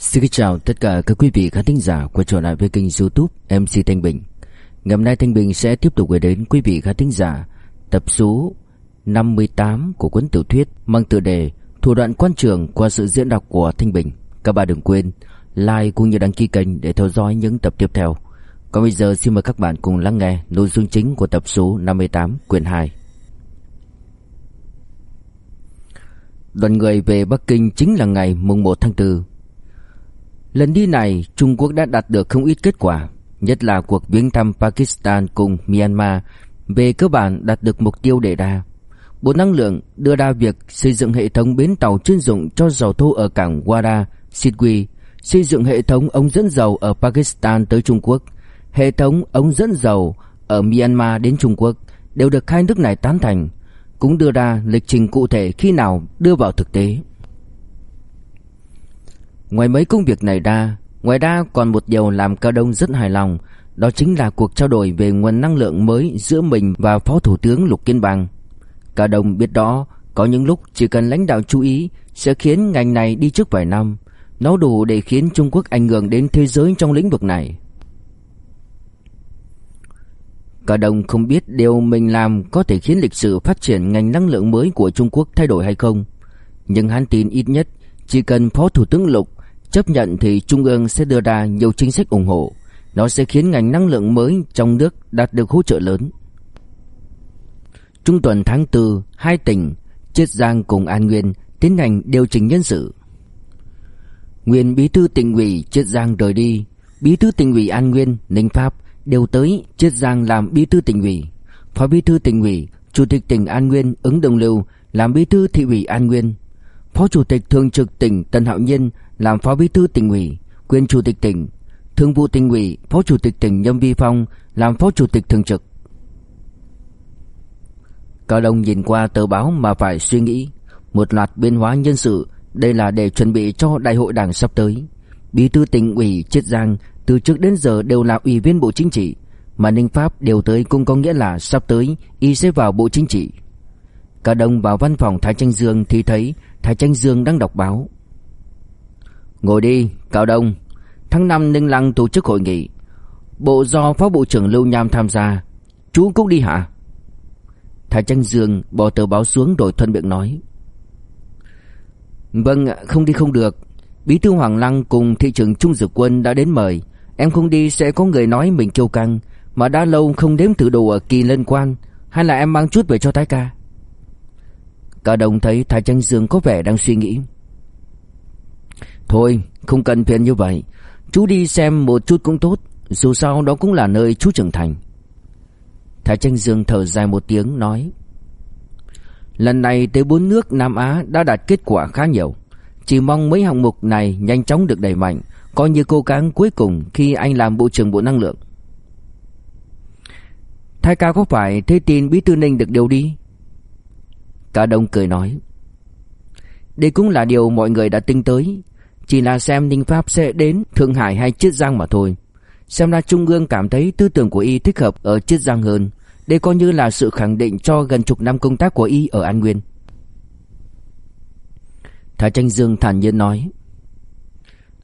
Xin chào tất cả các quý vị khán thính giả quay trở lại với kênh youtube MC Thanh Bình. Ngày hôm nay Thanh Bình sẽ tiếp tục gửi đến quý vị khán thính giả tập số 58 của cuốn tiểu thuyết mang tựa đề Thủ đoạn quan trường qua sự diễn đọc của Thanh Bình. Các bạn đừng quên like cũng như đăng ký kênh để theo dõi những tập tiếp theo. Còn bây giờ xin mời các bạn cùng lắng nghe nội dung chính của tập số 58 quyển 2 Đoàn người về Bắc Kinh chính là ngày mùng 1 tháng 4 Lần đi này, Trung Quốc đã đạt được không ít kết quả, nhất là cuộc viếng thăm Pakistan cùng Myanmar về cơ bản đạt được mục tiêu đề ra. Bộ Năng lượng đưa ra việc xây dựng hệ thống bến tàu chuyên dụng cho dầu thô ở cảng Wada, Sidwi, xây dựng hệ thống ống dẫn dầu ở Pakistan tới Trung Quốc, hệ thống ống dẫn dầu ở Myanmar đến Trung Quốc đều được hai nước này tán thành, cũng đưa ra lịch trình cụ thể khi nào đưa vào thực tế. Ngoài mấy công việc này ra, ngoài ra còn một điều làm Cao Đông rất hài lòng, đó chính là cuộc trao đổi về nguồn năng lượng mới giữa mình và Phó Thủ tướng Lục Kiên Bằng. Cao Đông biết đó, có những lúc chỉ cần lãnh đạo chú ý sẽ khiến ngành này đi trước vài năm, nó đủ để khiến Trung Quốc ảnh hưởng đến thế giới trong lĩnh vực này. Cả đồng không biết điều mình làm có thể khiến lịch sử phát triển ngành năng lượng mới của Trung Quốc thay đổi hay không. Nhưng hắn tin ít nhất chỉ cần Phó Thủ tướng Lục Chấp nhận thì Trung ương sẽ đưa ra nhiều chính sách ủng hộ. Nó sẽ khiến ngành năng lượng mới trong nước đạt được hỗ trợ lớn. Trung tuần tháng 4, hai tỉnh Chiết Giang cùng An Nguyên tiến hành điều chỉnh nhân sự. Nguyên bí thư tỉnh ủy Chiết Giang rời đi. Bí thư tỉnh ủy An Nguyên, Ninh Pháp đều tới Chiết Giang làm bí thư tỉnh ủy. Phó bí thư tỉnh ủy, Chủ tịch tỉnh An Nguyên ứng đồng lưu làm bí thư thị ủy An Nguyên. Phó Chủ tịch Thường trực tỉnh Tân Hạo Nhiên làm Phó Bí thư tỉnh ủy, quyền Chủ tịch tỉnh, Thường vụ tỉnh ủy, Phó Chủ tịch tỉnh Nhâm Vi Phong làm Phó Chủ tịch thường trực. Cao Đông nhìn qua tờ báo mà phải suy nghĩ, một loạt biến hóa nhân sự, đây là để chuẩn bị cho đại hội đảng sắp tới. Bí thư tỉnh ủy Chiết Giang từ trước đến giờ đều là ủy viên Bộ Chính trị, mà Ninh Pháp đều tới cũng có nghĩa là sắp tới y sẽ vào Bộ Chính trị. Cao Đông vào văn phòng Thái Tranh Dương thì thấy Thái Tranh Dương đang đọc báo. Ngồi đi, Cao Đông. Tháng 5 Ninh Lăng tổ chức hội nghị. Bộ do Phó Bộ trưởng Lưu Nham tham gia. Chú cũng đi hả? Thái Tranh Dương bỏ tờ báo xuống rồi thuận miệng nói. Vâng, không đi không được. Bí thư Hoàng Lăng cùng thị trưởng Trung Dược Quân đã đến mời. Em không đi sẽ có người nói mình kiêu căng. Mà đã lâu không đếm thử đồ ở kỳ lân quan. Hay là em mang chút về cho Thái ca? Cả đồng thấy Thái Tranh Dương có vẻ đang suy nghĩ. Thôi, không cần phiền như vậy. Chú đi xem một chút cũng tốt, Dù sao đó cũng là nơi chú trưởng thành. Thái Tranh Dương thở dài một tiếng, nói, Lần này tới bốn nước Nam Á đã đạt kết quả khá nhiều. Chỉ mong mấy hạng mục này nhanh chóng được đẩy mạnh, Coi như cố gắng cuối cùng khi anh làm Bộ trưởng Bộ Năng lượng. Thái ca có phải thế tin Bí Thư Ninh được điều đi? Cả đông cười nói, Đây cũng là điều mọi người đã tính tới chỉ là xem Ninh Pháp sẽ đến Thượng Hải hay Chiết Giang mà thôi. Xem ra Trung ương cảm thấy tư tưởng của y thích hợp ở Chiết Giang hơn. Đây coi như là sự khẳng định cho gần chục năm công tác của y ở An Nguyên. Thái Tranh Dương thản nhiên nói,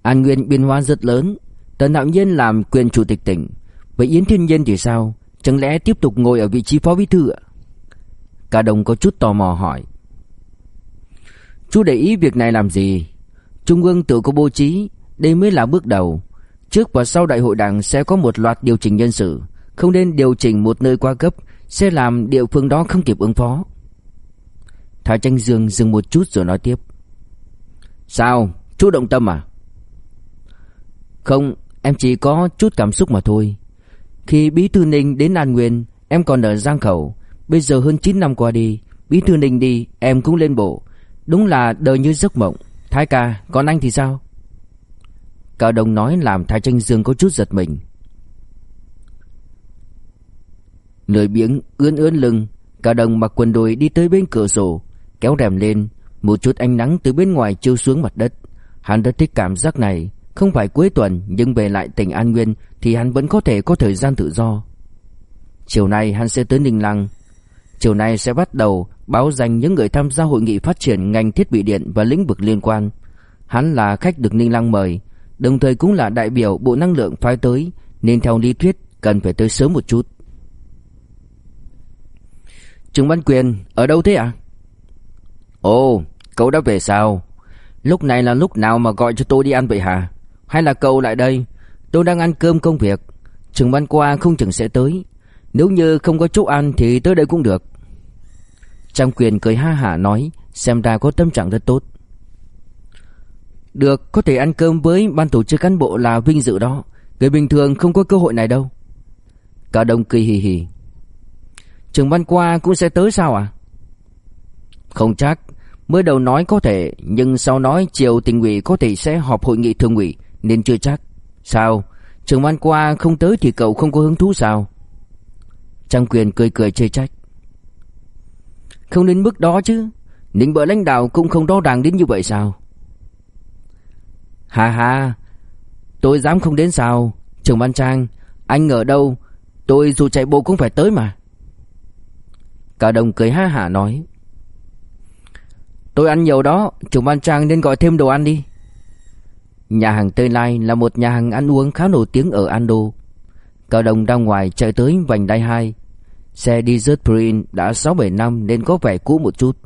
An Nguyên biên hóa rất lớn. Tần Hạo Nhiên làm quyền chủ tịch tỉnh. Vậy Yến Thiên Nhiên thì sao? Chẳng lẽ tiếp tục ngồi ở vị trí phó bí thư ạ? Cả đồng có chút tò mò hỏi, Chú để ý việc này làm gì? Trung ương tự có bố trí, đây mới là bước đầu. Trước và sau đại hội đảng sẽ có một loạt điều chỉnh nhân sự, không nên điều chỉnh một nơi quá cấp sẽ làm địa phương đó không kịp ứng phó. Thái Tranh Dương dừng một chút rồi nói tiếp. Sao? Chú động tâm à? Không, em chỉ có chút cảm xúc mà thôi. Khi Bí Thư Ninh đến An Nguyên, em còn ở Giang Khẩu. Bây giờ hơn 9 năm qua đi, Bí Thư Ninh đi, em cũng lên bộ. Đúng là đời như giấc mộng. Thái ca, còn anh thì sao? Cao Đông nói làm Thái Tranh Dương có chút giật mình. Lười biếng ươn ươn lưng, Cao Đông mặc quần đùi đi tới bên cửa sổ, kéo rèm lên, một chút ánh nắng từ bên ngoài chiếu xuống mặt đất. Hắn rất thích cảm giác này, không phải cuối tuần nhưng về lại tỉnh An Nguyên thì hắn vẫn có thể có thời gian tự do. Chiều nay hắn sẽ tới Ninh Lăng. Chiều nay sẽ bắt đầu báo danh những người tham gia hội nghị phát triển ngành thiết bị điện và lĩnh vực liên quan. Hắn là khách được Ninh Lăng mời Đồng thời cũng là đại biểu Bộ Năng lượng phái tới Nên theo lý thuyết cần phải tới sớm một chút Trương Văn Quyền ở đâu thế ạ? À? Ồ, cậu đã về sao? Lúc này là lúc nào mà gọi cho tôi đi ăn vậy hả? Hay là cậu lại đây? Tôi đang ăn cơm công việc Trường Văn qua không chừng sẽ tới Nếu như không có chỗ ăn thì tới đây cũng được Trang Quyền cười ha hả nói Xem ra có tâm trạng rất tốt. Được, có thể ăn cơm với ban tổ chức cán bộ là vinh dự đó. Người bình thường không có cơ hội này đâu. Cả đồng cười hì hì. Trường Văn qua cũng sẽ tới sao à? Không chắc. Mới đầu nói có thể Nhưng sau nói chiều tỉnh ủy có thể sẽ họp hội nghị thường ủy Nên chưa chắc. Sao? Trường Văn qua không tới thì cậu không có hứng thú sao? Trang Quyền cười cười chê trách. Không đến mức đó chứ. Ninh bợ lãnh đạo cũng không rõ ràng đến như vậy sao? Hà hà Tôi dám không đến sao? Trường Văn Trang, Anh ở đâu? Tôi dù chạy bộ cũng phải tới mà. Cả đồng cười ha hả nói. Tôi ăn nhiều đó Trường Văn Trang nên gọi thêm đồ ăn đi. Nhà hàng Tây Lai là một nhà hàng ăn uống khá nổi tiếng ở Ando Cao đồng ra ngoài chạy tới vành đai 2 Xe Desert Prin đã 6-7 năm nên có vẻ cũ một chút.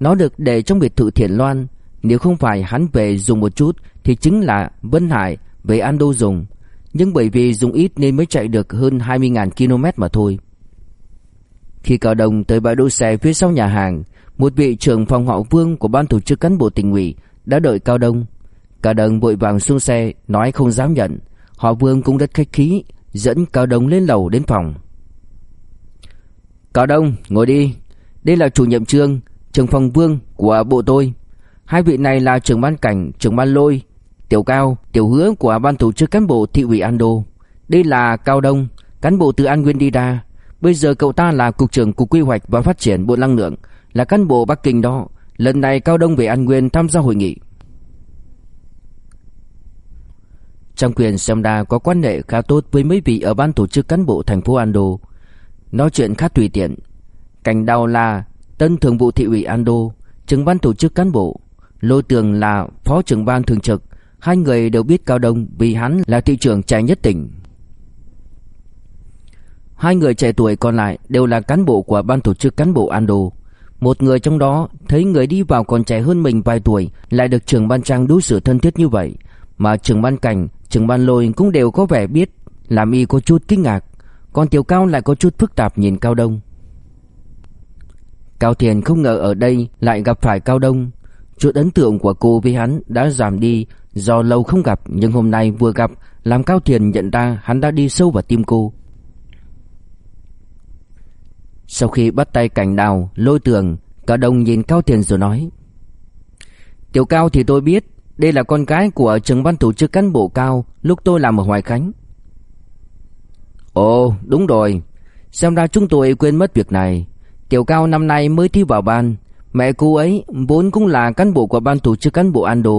Nó được để trong biệt thự Thiện Loan. Nếu không phải hắn về dùng một chút, Thì chính là Vân Hải về an đô dùng. Nhưng bởi vì dùng ít nên mới chạy được hơn 20.000 km mà thôi. Khi cao đồng tới bãi đỗ xe phía sau nhà hàng, Một vị trưởng phòng họ vương của ban tổ chức cán bộ tỉnh ủy Đã đợi Cao Đông. Cao Đông vội vàng xuống xe, Nói không dám nhận. Họ vương cũng rất khách khí, Dẫn Cao Đông lên lầu đến phòng. Cao Đông ngồi đi. Đây là chủ nhiệm trường, trường phòng vương của bộ tôi. Hai vị này là trưởng ban cảnh Trưởng ban lôi Tiểu Cao Tiểu hứa của ban tổ chức cán bộ thị ủy Ando Đây là Cao Đông Cán bộ từ An Nguyên đi ra. Bây giờ cậu ta là cục trưởng cục quy hoạch và phát triển bộ năng lượng Là cán bộ Bắc Kinh đó. Lần này Cao Đông về An Nguyên tham gia hội nghị. Trang quyền xem đa có quan hệ khá tốt với mấy vị ở ban tổ chức cán bộ thành phố Ando Nói chuyện khá tùy tiện. Cảnh đào là tân thường vụ thị ủy Ando Trưởng ban tổ chức cán bộ. Lôi Tường là phó trưởng ban thường trực. Hai người đều biết Cao Đông vì hắn là thị trưởng trẻ nhất tỉnh. Hai người trẻ tuổi còn lại đều là cán bộ của ban tổ chức cán bộ Ando. Một người trong đó thấy người đi vào còn trẻ hơn mình vài tuổi Lại được trưởng ban trang đối xử thân thiết như vậy Mà trưởng ban cảnh, trưởng ban lôi cũng đều có vẻ biết Làm y có chút kinh ngạc. Còn Tiểu Cao lại có chút phức tạp nhìn Cao Đông. Cao Thiền không ngờ ở đây lại gặp phải Cao Đông. Chút ấn tượng của cô với hắn đã giảm đi, Do lâu không gặp, nhưng hôm nay vừa gặp, Làm Cao Thiền nhận ra hắn đã đi sâu vào tim cô. Sau khi bắt tay cảnh đào Lôi tường, Cao Đông nhìn Cao Thiền rồi nói, Tiểu Cao thì tôi biết, Đây là con gái của trưởng ban tổ chức cán bộ Cao, Lúc tôi làm ở Hoài Khánh. Ồ, đúng rồi. Xem ra chúng tôi quên mất việc này. Tiểu Cao năm nay mới thi vào ban. Mẹ cô ấy vốn cũng là cán bộ của ban tổ chức cán bộ Ando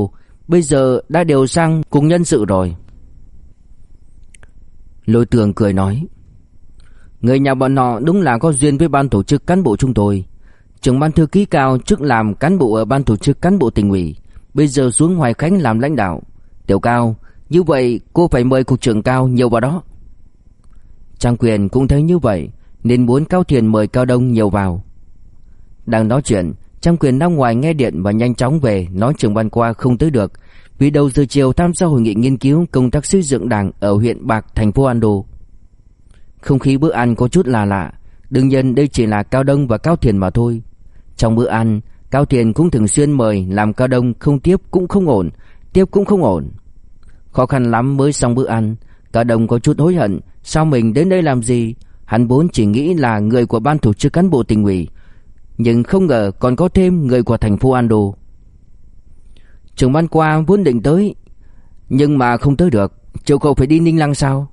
Bây giờ đã đều sang cùng nhân sự rồi. Lôi tường cười nói, Người nhà bọn họ đúng là có duyên với ban tổ chức cán bộ chúng tôi. Trưởng ban thư ký cao trước làm cán bộ ở ban tổ chức cán bộ tỉnh ủy, Bây giờ xuống Hoài Khánh làm lãnh đạo. Tiểu cao, Như vậy cô phải mời cục trưởng cao nhiều vào đó. Trang quyền cũng thấy như vậy, Nên muốn Cao Thiền mời Cao Đông nhiều vào. Đang nói chuyện, Trang quyền ra ngoài nghe điện và nhanh chóng về, Nói trưởng ban qua không tới được, Vì đầu giờ chiều tham gia hội nghị nghiên cứu Công tác xây dựng đảng ở huyện Bạc, thành phố Ando Không khí bữa ăn có chút là lạ, Đương nhiên đây chỉ là Cao Đông và Cao Thiền mà thôi. Trong bữa ăn, Cao Thiền cũng thường xuyên mời Làm Cao Đông không tiếp cũng không ổn, Tiếp cũng không ổn. Khó khăn lắm mới xong bữa ăn, Cao Đông có chút hối hận Sao mình đến đây làm gì? Hắn vốn chỉ nghĩ là người của ban tổ chức cán bộ tỉnh ủy. Nhưng không ngờ còn có thêm người của thành phố Ando. Trường ban qua vốn định tới, Nhưng mà không tới được. Châu cậu phải đi Ninh Lăng sao?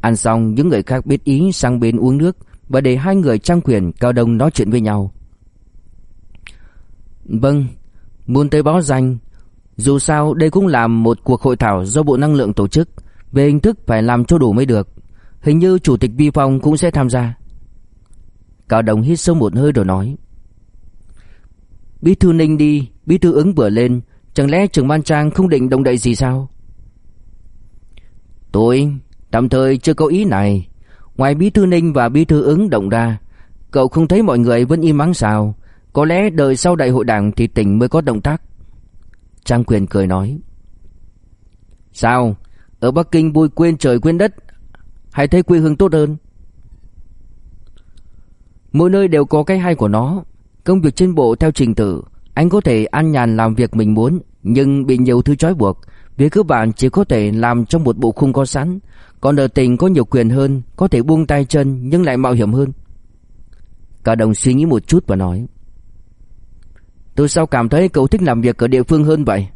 Ăn xong, những người khác biết ý sang bên uống nước Và để hai người trang quyền cao đông nói chuyện với nhau. Vâng Muốn tới báo danh. Dù sao, đây cũng là một cuộc hội thảo do Bộ Năng lượng tổ chức. Về hình thức phải làm cho đủ mới được. Hình như Chủ tịch Vi Phong cũng sẽ tham gia. Cao Đồng hít sâu một hơi rồi nói. Bí thư Ninh đi, Bí thư ứng vừa lên, Chẳng lẽ trưởng ban trang không định động đậy gì sao? Tôi, tạm thời chưa có ý này. Ngoài bí thư ninh và bí thư ứng động ra, Cậu không thấy mọi người vẫn im mắng sao? Có lẽ đợi sau đại hội đảng Thì tỉnh mới có động tác. Trang quyền cười nói. Sao? Ở Bắc Kinh vui quên trời quên đất. Hay thấy quê hương tốt hơn. Mỗi nơi đều có cái hay của nó. Công việc trên bộ theo trình tự. Anh có thể an nhàn làm việc mình muốn, Nhưng bị nhiều thứ trói buộc. Việc cơ bản chỉ có thể làm trong một bộ khung có sẵn. Còn ở tỉnh có nhiều quyền hơn, Có thể buông tay chân, nhưng lại mạo hiểm hơn. Cả đồng suy nghĩ một chút và nói, Tôi sao cảm thấy cậu thích làm việc ở địa phương hơn vậy?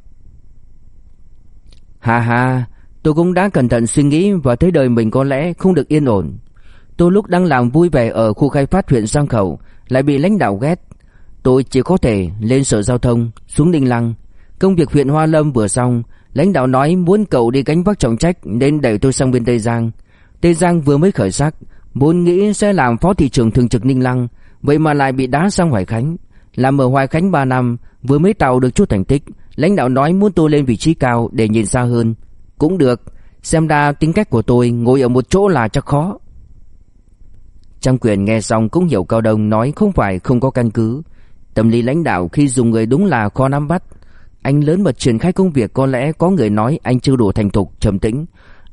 Hà hà Tôi cũng đã cẩn thận suy nghĩ Và thấy đời mình có lẽ không được yên ổn. Tôi lúc đang làm vui vẻ ở khu khai phát huyện Giang Khẩu Lại bị lãnh đạo ghét. Tôi chỉ có thể lên sở giao thông, Xuống Ninh Lăng. Công việc huyện Hoa Lâm vừa xong, Lãnh đạo nói muốn cậu đi gánh vác trọng trách Nên đẩy tôi sang bên Tây Giang. Tây Giang vừa mới khởi sắc, Vốn nghĩ sẽ làm phó thị trưởng thường trực Ninh Lăng, Vậy mà lại bị đá sang Hoài Khánh. Làm ở Hoài Khánh 3 năm, Vừa mới tạo được chút thành tích, Lãnh đạo nói muốn tôi lên vị trí cao để nhìn xa hơn. Cũng được Xem ra tính cách của tôi ngồi ở một chỗ là chắc khó. Trang quyền nghe xong cũng hiểu Cao Đông nói không phải không có căn cứ. Tâm lý lãnh đạo khi dùng người đúng là khó nắm bắt. Anh lớn mật triển khai công việc có lẽ có người nói anh chưa đủ thành thục, trầm tĩnh.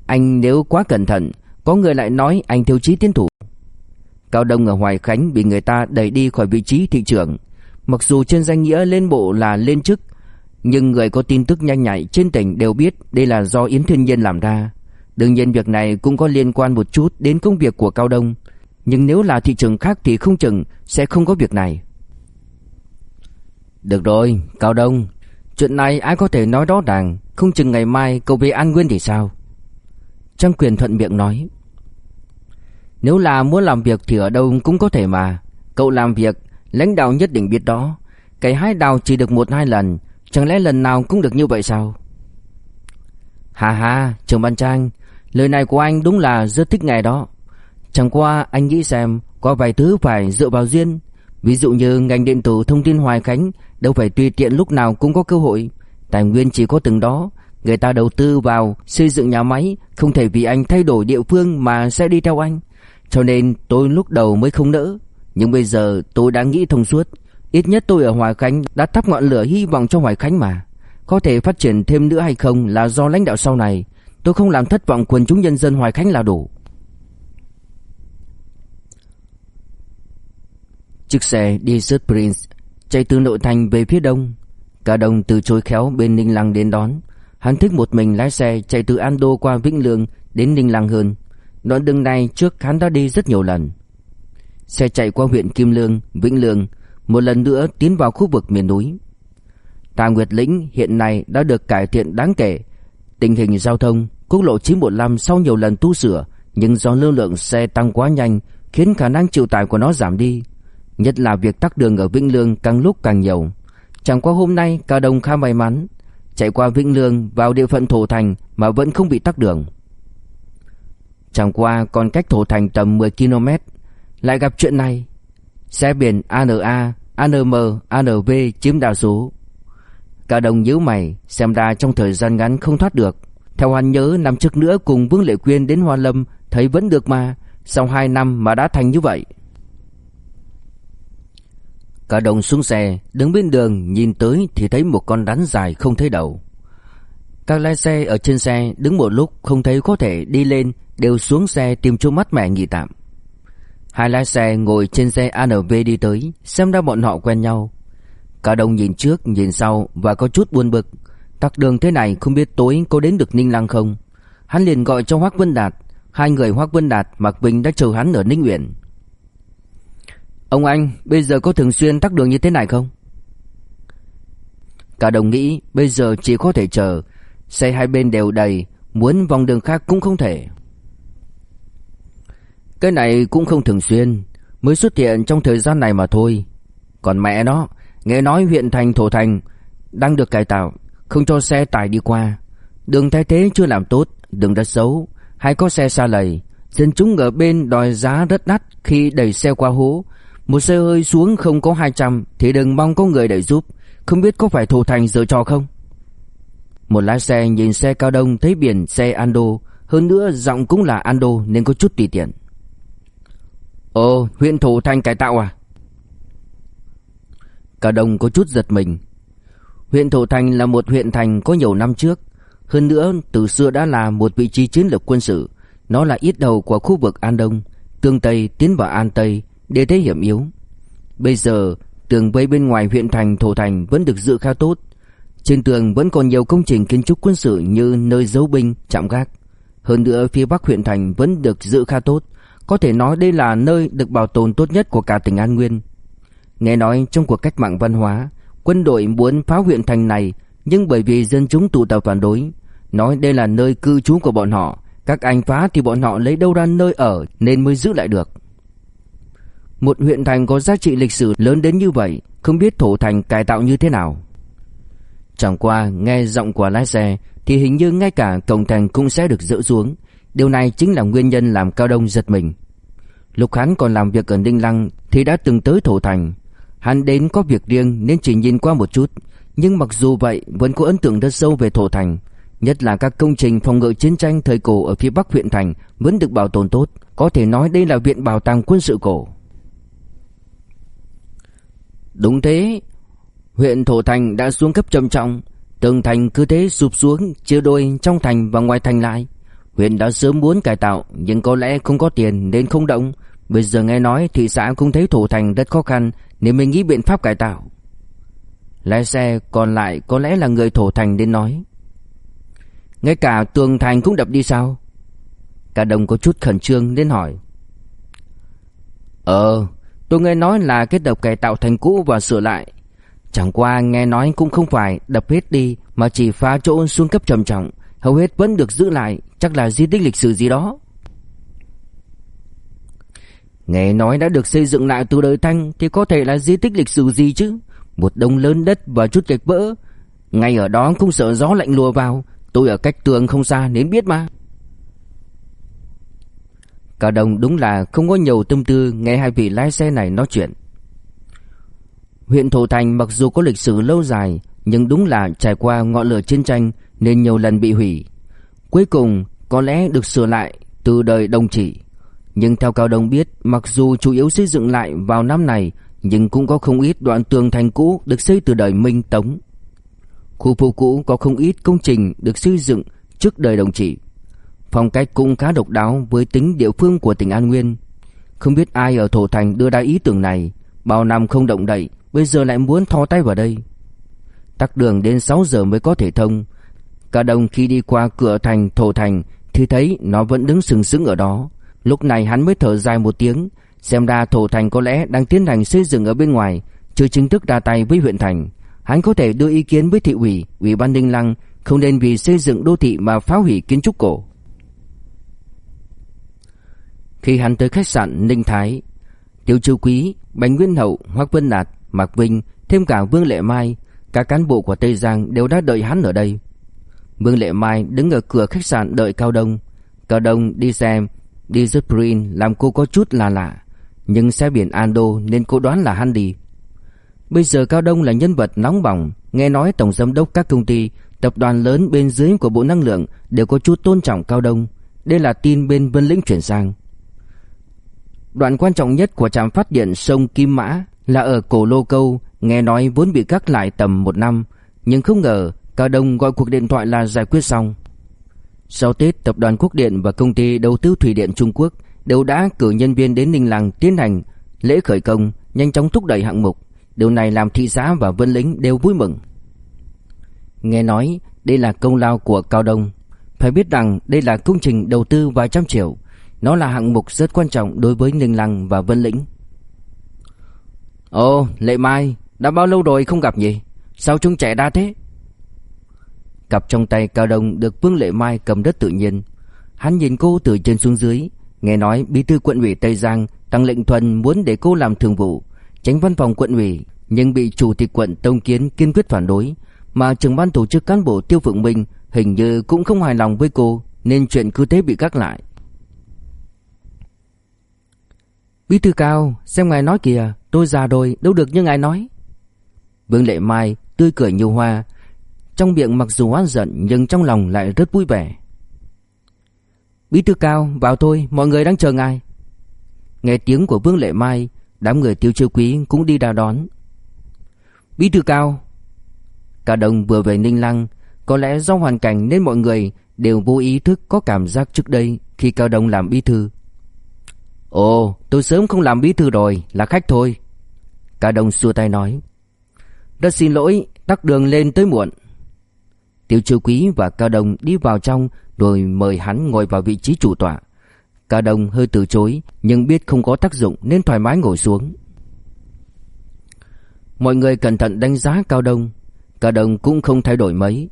Anh nếu quá cẩn thận Có người lại nói anh thiếu chí tiến thủ. Cao Đông ở Hoài Khánh bị người ta đẩy đi khỏi vị trí thị trưởng. Mặc dù trên danh nghĩa lên bộ là lên chức nhưng người có tin tức nhanh nhạy trên tỉnh đều biết đây là do Yến Thiên Nhiên làm ra. Đương nhiên việc này cũng có liên quan một chút đến công việc của Cao Đông. Nhưng nếu là thị trường khác thì không chừng sẽ không có việc này. Được rồi, Cao Đông. Chuyện này ai có thể nói rõ ràng? Không chừng ngày mai cậu về An Nguyên thì sao? Trang quyền thuận miệng nói. Nếu là muốn làm việc thì ở đâu cũng có thể mà. Cậu làm việc Lãnh đạo nhất định biết đó. Cái hái đào chỉ được một hai lần Chẳng lẽ lần nào cũng được như vậy sao? Hà hà Trường Ban Trang. Lời này của anh đúng là rất thích ngày đó. Chẳng qua anh nghĩ xem, Có vài thứ phải dựa vào duyên. Ví dụ như ngành điện tử thông tin Hoài Khánh Đâu phải tùy tiện lúc nào cũng có cơ hội. Tài nguyên chỉ có từng đó, Người ta đầu tư vào xây dựng nhà máy, Không thể vì anh thay đổi địa phương mà sẽ đi theo anh. Cho nên tôi lúc đầu mới không nỡ, Nhưng bây giờ tôi đã nghĩ thông suốt. Ít nhất tôi ở Hoài Khánh đã thắp ngọn lửa hy vọng cho Hoài Khánh mà. Có thể phát triển thêm nữa hay không là do lãnh đạo sau này. Tôi không làm thất vọng quần chúng nhân dân Hoài Khánh là đủ. Chiếc xe Desert Prince chạy từ nội thành về phía đông. Cả đồng từ chối khéo bên Ninh Lăng đến đón. Hắn thích một mình lái xe chạy từ Ando qua Vĩnh Lương đến Ninh Lăng hơn. Đoạn đường này trước hắn đã đi rất nhiều lần. Xe chạy qua huyện Kim Lương, Vĩnh Lương một lần nữa tiến vào khu vực miền núi. Tà Nguyệt Lĩnh hiện nay đã được cải thiện đáng kể. Tình hình giao thông, Quốc lộ 915 sau nhiều lần tu sửa, Nhưng do lưu lượng xe tăng quá nhanh, Khiến khả năng chịu tải của nó giảm đi. Nhất là việc tắc đường ở Vĩnh Lương càng lúc càng nhiều. Chẳng qua hôm nay cả đồng khá may mắn. Chạy qua Vĩnh Lương, vào địa phận Thổ Thành Mà vẫn không bị tắc đường. Chẳng qua còn cách Thổ Thành tầm 10 km Lại gặp chuyện này Xe biển ANA, ANM, ANV chiếm đa số Cả đồng nhíu mày Xem ra trong thời gian ngắn không thoát được Theo hắn nhớ năm trước nữa cùng Vương Lệ Quyên đến Hoa Lâm Thấy vẫn được mà Sau 2 năm mà đã thành như vậy Cả đồng xuống xe, đứng bên đường nhìn tới thì thấy một con rắn dài không thấy đầu. Các lái xe ở trên xe đứng một lúc không thấy có thể đi lên đều xuống xe tìm chỗ mắt mẹ nghỉ tạm. Hai lái xe ngồi trên xe ANV đi tới, xem ra bọn họ quen nhau. Cả đồng nhìn trước nhìn sau và có chút buồn bực. Tắc đường thế này không biết tối có đến được Ninh Lăng không. Hắn liền gọi cho Hoác Vân Đạt. Hai người Hoác Vân Đạt, Mạc Vinh đã chờ hắn ở Ninh Uyển. Ông anh bây giờ có thường xuyên tắc đường như thế này không? Cả đồng nghĩ bây giờ chỉ có thể chờ Xe hai bên đều đầy Muốn vòng đường khác cũng không thể cái này cũng không thường xuyên Mới xuất hiện trong thời gian này mà thôi. Còn mẹ nó Nghe nói huyện thành thổ thành Đang được cải tạo Không cho xe tải đi qua. Đường thay thế chưa làm tốt Đường đất xấu Hay có xe xa lầy. Dân chúng ở bên đòi giá rất đắt Khi đẩy xe qua hố. Một xe hơi xuống không có 200 Thì đừng mong có người đẩy giúp. Không biết có phải thổ thành giờ trò không? Một lái xe nhìn xe Cao Đông thấy biển xe Ando, hơn nữa giọng cũng là Ando nên có chút tùy tiện. Ồ, huyện Thủ Thành cải tạo à? cả đồng có chút giật mình. Huyện Thủ Thành là một huyện thành có nhiều năm trước, hơn nữa từ xưa đã là một vị trí chiến lược quân sự, nó là ít đầu của khu vực An Đông, tương Tây tiến vào An Tây, để thế hiểm yếu. Bây giờ, tường vây bên ngoài huyện thành thủ Thành vẫn được giữ khá tốt. Trên tường vẫn còn nhiều công trình kiến trúc quân sự như nơi giấu binh, trạm gác. Hơn nữa phía bắc huyện thành vẫn được giữ khá tốt, có thể nói đây là nơi được bảo tồn tốt nhất của cả tỉnh An Nguyên. Nghe nói trong cuộc cách mạng văn hóa, quân đội muốn phá huyện thành này, nhưng bởi vì dân chúng tụ tập phản đối, nói đây là nơi cư trú của bọn họ, các anh phá thì bọn họ lấy đâu ra nơi ở nên mới giữ lại được. Một huyện thành có giá trị lịch sử lớn đến như vậy, không biết thổ thành cải tạo như thế nào. Chẳng qua nghe giọng của lái xe thì hình như ngay cả cổng thành cũng sẽ được dỡ xuống. Điều này chính là nguyên nhân làm Cao Đông giật mình. Lục hắn còn làm việc ở Ninh Lăng thì đã từng tới thổ thành. Hắn đến có việc riêng nên chỉ nhìn qua một chút. Nhưng mặc dù vậy vẫn có ấn tượng rất sâu về thổ thành. Nhất là các công trình phòng ngự chiến tranh thời cổ ở phía bắc huyện thành vẫn được bảo tồn tốt. Có thể nói đây là viện bảo tàng quân sự cổ. Đúng thế, huyện Thổ Thành đã xuống cấp trầm trọng, tường thành cứ thế sụp xuống, chia đôi trong thành và ngoài thành lại. Huyện đã sớm muốn cải tạo, nhưng có lẽ không có tiền nên không động. Bây giờ nghe nói thị xã cũng thấy Thổ Thành rất khó khăn nên mình nghĩ biện pháp cải tạo. Lái xe còn lại có lẽ là người Thổ Thành đến nói. Ngay cả tường thành cũng đập đi sao? Cả đồng có chút khẩn trương đến hỏi. Ờ, Tôi nghe nói là kết đập cải tạo thành cũ và sửa lại Chẳng qua nghe nói cũng không phải đập hết đi Mà chỉ phá chỗ xuống cấp trầm trọng Hầu hết vẫn được giữ lại, Chắc là di tích lịch sử gì đó. Nghe nói đã được xây dựng lại từ đời Thanh, Thì có thể là di tích lịch sử gì chứ? Một đống lớn đất và chút gạch vỡ. Ngay ở đó không sợ gió lạnh lùa vào. Tôi ở cách tường không xa nên biết mà. Cả đồng đúng là không có nhiều tâm tư nghe hai vị lái xe này nói chuyện. Huyện Thổ Thành mặc dù có lịch sử lâu dài, nhưng đúng là trải qua ngọn lửa chiến tranh nên nhiều lần bị hủy. Cuối cùng có lẽ được sửa lại từ đời Đồng Chỉ. Nhưng theo Cao Đông biết mặc dù chủ yếu xây dựng lại vào năm này nhưng cũng có không ít đoạn tường thành cũ được xây từ đời Minh Tống. Khu phố cũ có không ít công trình được xây dựng trước đời Đồng Chỉ. Phong cách cũng khá độc đáo với tính địa phương của tỉnh An Nguyên. Không biết ai ở Thổ Thành đưa ra ý tưởng này, bao năm không động đậy, bây giờ lại muốn thò tay vào đây. Tắc đường đến 6 giờ mới có thể thông. Cả đồng khi đi qua cửa thành Thổ Thành thì thấy nó vẫn đứng sừng sững ở đó. Lúc này hắn mới thở dài một tiếng, xem ra Thổ Thành có lẽ đang tiến hành xây dựng ở bên ngoài, chưa chính thức ra tay với huyện thành. Hắn có thể đưa ý kiến với thị ủy, ủy ban Ninh Lăng không nên vì xây dựng đô thị mà phá hủy kiến trúc cổ. Khi hắn tới khách sạn Ninh Thái, Tiêu Chiêu Quý, Bành Nguyên Hậu, Hoắc Vân Đạt, Mạc Vinh, thêm cả Vương Lệ Mai, các cán bộ của Tây Giang đều đã đợi hắn ở đây. Vương Lệ Mai đứng ở cửa khách sạn đợi Cao Đông. Cao Đông đi xem, đi rất green làm cô có chút là lạ, nhưng xe biển Ando nên cô đoán là hắn đi. Bây giờ Cao Đông là nhân vật nóng bỏng, nghe nói tổng giám đốc các công ty, tập đoàn lớn bên dưới của Bộ Năng lượng đều có chút tôn trọng Cao Đông. Đây là tin bên Vân Lĩnh chuyển sang. Đoạn quan trọng nhất của trạm phát điện sông Kim Mã là ở cổ Lô Câu, nghe nói vốn bị cắt lại tầm một năm, nhưng không ngờ Cao Đông gọi cuộc điện thoại là giải quyết xong. Sau Tết, tập đoàn Quốc điện và công ty đầu tư thủy điện Trung Quốc đều đã cử nhân viên đến Ninh Lăng tiến hành lễ khởi công, nhanh chóng thúc đẩy hạng mục. Điều này làm thị xã và Vân Lĩnh đều vui mừng. Nghe nói đây là công lao của Cao Đông. Phải biết rằng đây là công trình đầu tư vài trăm triệu, nó là hạng mục rất quan trọng đối với Ninh Lăng và Vân Lĩnh. Ồ, Lệ Mai, đã bao lâu rồi không gặp nhỉ? Sao chúng trẻ đa thế? Cặp trong tay Cao Đông được Vương Lệ Mai cầm rất tự nhiên. Hắn nhìn cô từ trên xuống dưới, nghe nói bí thư quận ủy Tây Giang Tăng Lệnh Thuần muốn để cô làm thường vụ, tránh văn phòng quận ủy, nhưng bị chủ tịch quận Tông Kiến kiên quyết phản đối, mà trưởng ban tổ chức cán bộ Tiêu Phượng Minh hình như cũng không hài lòng với cô, nên chuyện cứ thế bị gác lại. Bí thư cao, xem ngài nói kìa, tôi già rồi, đâu được như ngài nói. Vương Lệ Mai tươi cười như hoa, trong miệng mặc dù oán giận, nhưng trong lòng lại rất vui vẻ. Bí thư cao, vào thôi, mọi người đang chờ ngài. Nghe tiếng của Vương Lệ Mai, Đám người tiêu chiêu quý cũng đi ra đón. Bí thư cao, Cả đồng vừa về Ninh Lăng, Có lẽ do hoàn cảnh nên mọi người đều vô ý thức có cảm giác trước đây Khi Cao đồng làm bí thư. Ồ, tôi sớm không làm bí thư rồi, Là khách thôi. Cao đồng xua tay nói, Rất xin lỗi, tắc đường lên tới muộn. Tiêu Chiêu Quý và Cao Đông đi vào trong rồi mời hắn ngồi vào vị trí chủ tọa. Cao Đông hơi từ chối nhưng biết không có tác dụng nên thoải mái ngồi xuống. Mọi người cẩn thận đánh giá Cao Đông. Cao Đông cũng không thay đổi mấy.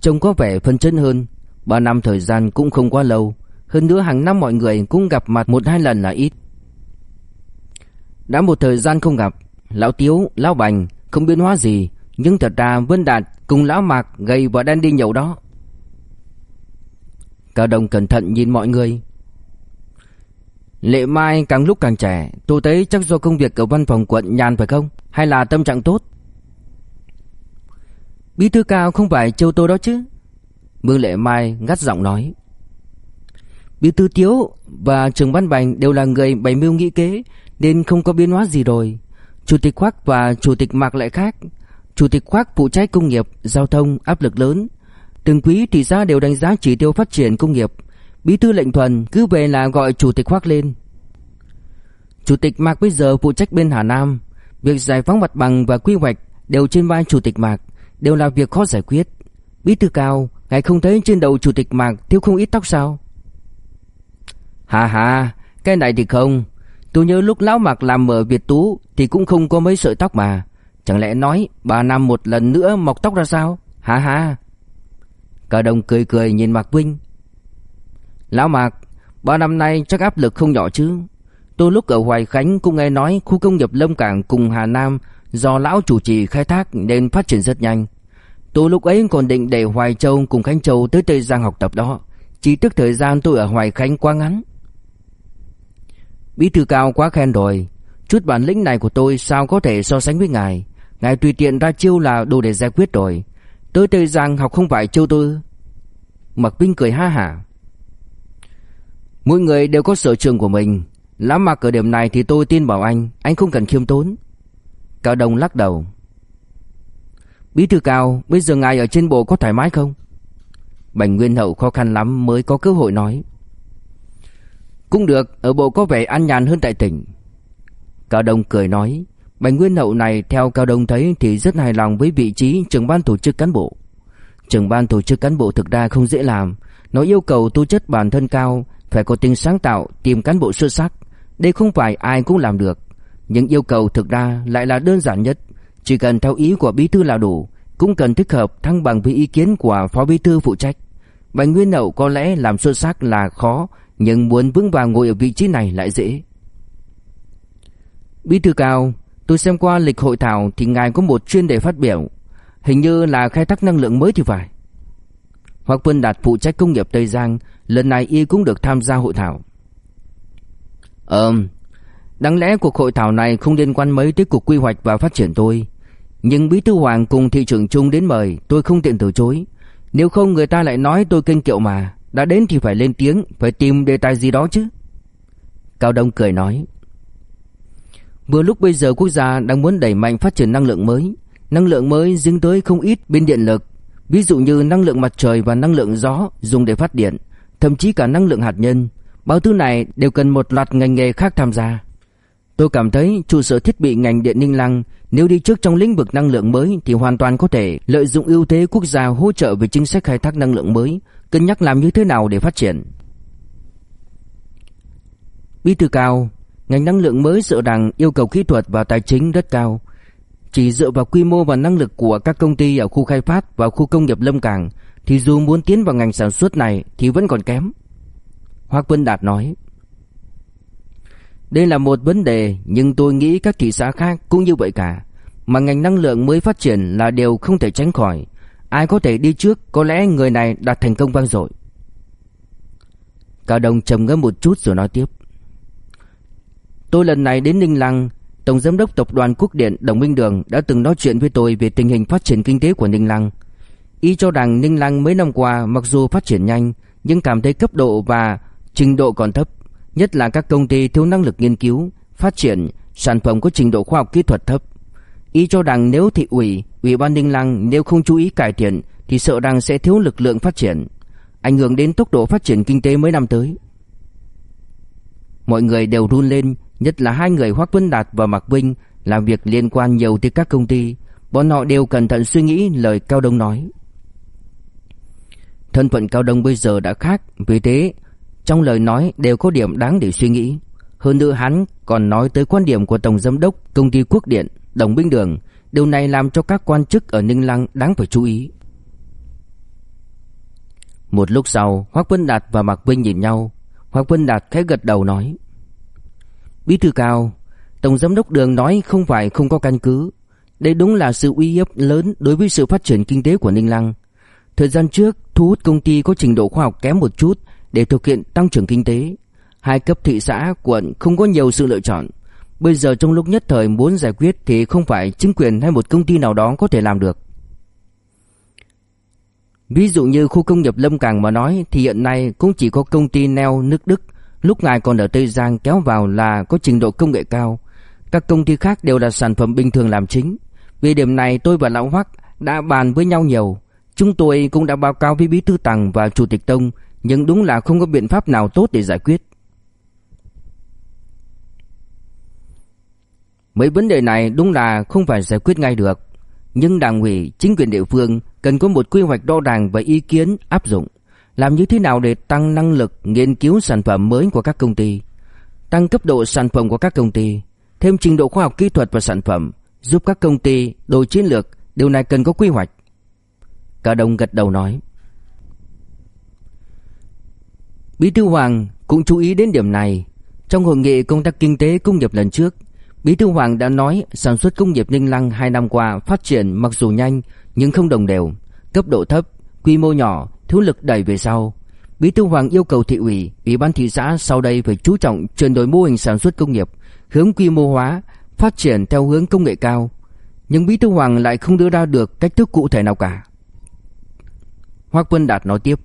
Trông có vẻ phân chấn hơn. Ba năm thời gian cũng không quá lâu. Hơn nữa hàng năm mọi người cũng gặp mặt một hai lần là ít. Đã một thời gian không gặp, Lão Tiếu, Lão Bành không biến hóa gì. Nhưng thật ra Vân Đạt cùng Lão Mạc gầy và đang đi nhậu đó. Cao Đông cẩn thận nhìn mọi người. Lệ Mai càng lúc càng trẻ, tôi thấy chắc do công việc ở văn phòng quận nhàn phải không? Hay là tâm trạng tốt? Bí thư cao không phải châu tôi đó chứ? Mương Lệ Mai ngắt giọng nói. Bí thư Tiếu và Trường Văn bành đều là người bày mưu nghĩ kế nên không có biến hóa gì rồi. Chủ tịch Khoác và chủ tịch Mạc lại khác. Chủ tịch Khoác phụ trách công nghiệp, giao thông áp lực lớn, Từng quý thị xã đều đánh giá chỉ tiêu phát triển công nghiệp. Bí thư lệnh thuần cứ về là gọi chủ tịch khoác lên. Chủ tịch Mạc bây giờ phụ trách bên Hà Nam. Việc giải phóng mặt bằng và quy hoạch đều trên vai chủ tịch Mạc Đều là việc khó giải quyết. Bí thư cao Ngài không thấy trên đầu chủ tịch Mạc thiếu không ít tóc sao? Hà hà Cái này thì không. Tôi nhớ lúc lão Mạc làm ở Việt Tú Thì cũng không có mấy sợi tóc mà. Chẳng lẽ nói ba năm một lần nữa mọc tóc ra sao? Hà hà Cả đồng cười cười nhìn Mạc Vinh. Lão Mạc, Ba năm nay chắc áp lực không nhỏ chứ. Tôi lúc ở Hoài Khánh cũng nghe nói Khu công nghiệp Lâm Cảng cùng Hà Nam Do lão chủ trì khai thác nên phát triển rất nhanh. Tôi lúc ấy còn định để Hoài Châu cùng Khánh Châu tới Tây Giang học tập đó. Chỉ tức thời gian tôi ở Hoài Khánh quá ngắn. Bí thư cao quá khen rồi. Chút bản lĩnh này của tôi sao có thể so sánh với ngài? Ngài tùy tiện ra chiêu là đủ để giải quyết rồi. Tới Tây Giang học không phải chiêu tôi Mạc Vinh cười ha hả. Mỗi người đều có sở trường của mình. Lắm mà ở điểm này thì tôi tin bảo anh Anh không cần khiêm tốn. Cao Đông lắc đầu. Bí thư Cao, Bây giờ ngài ở trên bộ có thoải mái không? Bành Nguyên Hậu khó khăn lắm mới có cơ hội nói. Cũng được, Ở bộ có vẻ an nhàn hơn tại tỉnh. Cao Đông cười nói. Bành Nguyên Hậu này theo Cao Đông thấy thì rất hài lòng với vị trí trưởng ban tổ chức cán bộ. Trưởng ban tổ chức cán bộ thực ra không dễ làm, nó yêu cầu tu chất bản thân cao, phải có tính sáng tạo, tìm cán bộ xuất sắc. Đây không phải ai cũng làm được, nhưng yêu cầu thực ra lại là đơn giản nhất, chỉ cần theo ý của bí thư là đủ, cũng cần thích hợp thăng bằng với ý kiến của phó bí thư phụ trách. Bành Nguyên Hậu có lẽ làm xuất sắc là khó, nhưng muốn vững vàng ngồi ở vị trí này lại dễ. Bí thư cao Tôi xem qua lịch hội thảo thì ngài có một chuyên đề phát biểu, hình như là khai thác năng lượng mới thì phải. Hoặc Vân Đạt phụ trách công nghiệp Tây Giang, lần này y cũng được tham gia hội thảo. Ừm, đáng lẽ cuộc hội thảo này không liên quan mấy tới cuộc quy hoạch và phát triển tôi. Nhưng Bí Thư Hoàng cùng thị trưởng Trung đến mời, tôi không tiện từ chối. Nếu không người ta lại nói tôi kênh kiệu mà, đã đến thì phải lên tiếng, phải tìm đề tài gì đó chứ. Cao Đông cười nói. Vừa lúc bây giờ quốc gia đang muốn đẩy mạnh phát triển năng lượng mới, năng lượng mới dính tới không ít bên điện lực, ví dụ như năng lượng mặt trời và năng lượng gió dùng để phát điện, thậm chí cả năng lượng hạt nhân. Bao thứ này đều cần một loạt ngành nghề khác tham gia. Tôi cảm thấy trụ sở thiết bị ngành điện Ninh Lăng nếu đi trước trong lĩnh vực năng lượng mới thì hoàn toàn có thể lợi dụng ưu thế quốc gia hỗ trợ về chính sách khai thác năng lượng mới, cân nhắc làm như thế nào để phát triển. Bí thư cao, Ngành năng lượng mới sợ rằng yêu cầu kỹ thuật và tài chính rất cao. Chỉ dựa vào quy mô và năng lực của các công ty ở khu khai phát và khu công nghiệp Lâm Cảng, thì dù muốn tiến vào ngành sản xuất này thì vẫn còn kém. Hoác Vân Đạt nói. Đây là một vấn đề, nhưng tôi nghĩ các thị xã khác cũng như vậy cả. Mà ngành năng lượng mới phát triển là điều không thể tránh khỏi. Ai có thể đi trước, có lẽ người này đạt thành công vang dội. Cao Đông trầm ngâm một chút rồi nói tiếp. Tôi lần này đến Ninh Lăng, Tổng Giám đốc Tập đoàn Quốc điện Đồng Minh Đường đã từng nói chuyện với tôi về tình hình phát triển kinh tế của Ninh Lăng. Y cho rằng Ninh Lăng mấy năm qua mặc dù phát triển nhanh nhưng cảm thấy cấp độ và trình độ còn thấp, nhất là các công ty thiếu năng lực nghiên cứu, phát triển sản phẩm có trình độ khoa học kỹ thuật thấp. Y cho rằng nếu thị ủy, ủy ban Ninh Lăng nếu không chú ý cải thiện thì sợ rằng sẽ thiếu lực lượng phát triển, ảnh hưởng đến tốc độ phát triển kinh tế mấy năm tới. Mọi người đều run lên, nhất là hai người Hoắc Vân Đạt và Mạc Vinh làm việc liên quan nhiều tới các công ty, bọn họ đều cẩn thận suy nghĩ lời Cao Đông nói. Thân phận Cao Đông bây giờ đã khác, vì thế trong lời nói đều có điểm đáng để suy nghĩ. Hơn nữa hắn còn nói tới quan điểm của Tổng Giám đốc Công ty Quốc Điện, Đồng Binh Đường. Điều này làm cho các quan chức ở Ninh Lăng đáng phải chú ý. Một lúc sau, Hoác Vân Đạt và Mạc Vinh nhìn nhau. Hoàng Quân Đạt khẽ gật đầu nói. Bí thư cao, Tổng Giám đốc Đường nói không phải không có căn cứ. Đây đúng là sự uy hiếp lớn đối với sự phát triển kinh tế của Ninh Lăng. Thời gian trước, thu hút công ty có trình độ khoa học kém một chút để thực hiện tăng trưởng kinh tế. Hai cấp thị xã, quận không có nhiều sự lựa chọn. Bây giờ trong lúc nhất thời muốn giải quyết thì không phải chính quyền hay một công ty nào đó có thể làm được. Ví dụ như khu công nghiệp Lâm Càng mà nói thì hiện nay cũng chỉ có công ty neo nước Đức, lúc ngài còn ở Tây Giang kéo vào là có trình độ công nghệ cao. Các công ty khác đều là sản phẩm bình thường làm chính. Vì điểm này tôi và Lão Hoắc đã bàn với nhau nhiều. Chúng tôi cũng đã báo cáo với Bí thư Tằng và Chủ tịch Tông, nhưng đúng là không có biện pháp nào tốt để giải quyết. Mấy vấn đề này đúng là không phải giải quyết ngay được, nhưng đảng ủy, chính quyền địa phương cần có một quy hoạch đo đạc và ý kiến áp dụng. Làm như thế nào để tăng năng lực nghiên cứu sản phẩm mới của các công ty, tăng cấp độ sản phẩm của các công ty, thêm trình độ khoa học kỹ thuật và sản phẩm, giúp các công ty đổi chiến lược, điều này cần có quy hoạch. Cả đồng gật đầu nói. Bí thư Hoàng cũng chú ý đến điểm này. Trong hội nghị công tác kinh tế công nghiệp lần trước, Bí thư Hoàng đã nói sản xuất công nghiệp Ninh Lăng 2 năm qua phát triển mặc dù nhanh nhưng không đồng đều, cấp độ thấp, quy mô nhỏ, thiếu lực đẩy về sau. Bí thư Hoàng yêu cầu thị ủy, ủy ban thị xã sau đây phải chú trọng chuyển đổi mô hình sản xuất công nghiệp, hướng quy mô hóa, phát triển theo hướng công nghệ cao. Nhưng Bí thư Hoàng lại không đưa ra được cách thức cụ thể nào cả. Hoắc Vân Đạt nói tiếp: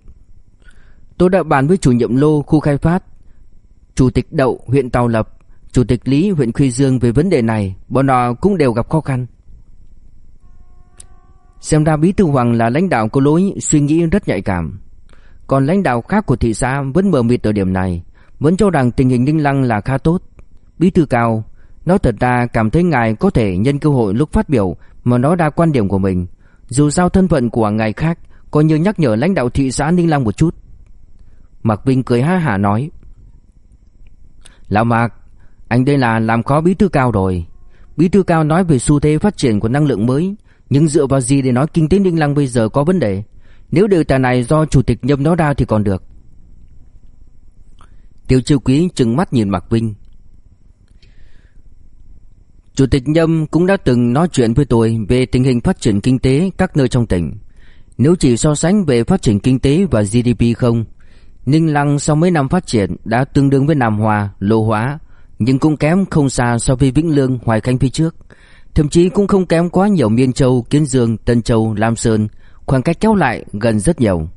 Tôi đã bàn với chủ nhiệm lô khu khai phát, chủ tịch Đậu huyện Tàu Lập, chủ tịch Lý huyện Khuy Dương về vấn đề này, bọn họ cũng đều gặp khó khăn. Xem ra Bí thư Hoàng là lãnh đạo có lối suy nghĩ rất nhạy cảm. Còn lãnh đạo khác của thị xã vẫn mờ mịt ở điểm này, vẫn cho rằng tình hình Ninh Lăng là khá tốt. Bí thư cao, nói thật ra cảm thấy ngài có thể nhân cơ hội lúc phát biểu mà nói ra quan điểm của mình. Dù sao thân phận của ngài khác, coi như nhắc nhở lãnh đạo thị xã Ninh Lăng một chút. Mạc Vinh cười ha hả nói Lão Mạc anh đây là làm khó bí thư cao rồi. Bí thư cao nói về xu thế phát triển của năng lượng mới Nhưng dựa vào gì để nói kinh tế Ninh Lăng bây giờ có vấn đề? Nếu đề tài này do chủ tịch nhâm nói ra thì còn được. Tiêu chiêu quý trừng mắt nhìn Mạc Vinh. Chủ tịch Nhâm cũng đã từng nói chuyện với tôi về tình hình phát triển kinh tế các nơi trong tỉnh. Nếu chỉ so sánh về phát triển kinh tế và GDP không, Ninh Lăng sau mấy năm phát triển đã tương đương với Nam Hòa, Lô Hóa, nhưng cũng kém không xa so với Vĩnh Lương, Hoài Khánh phía trước. Thậm chí cũng không kém quá nhiều Miên Châu, Kiến Dương, Tân Châu, Lam Sơn, khoảng cách kéo lại gần rất nhiều.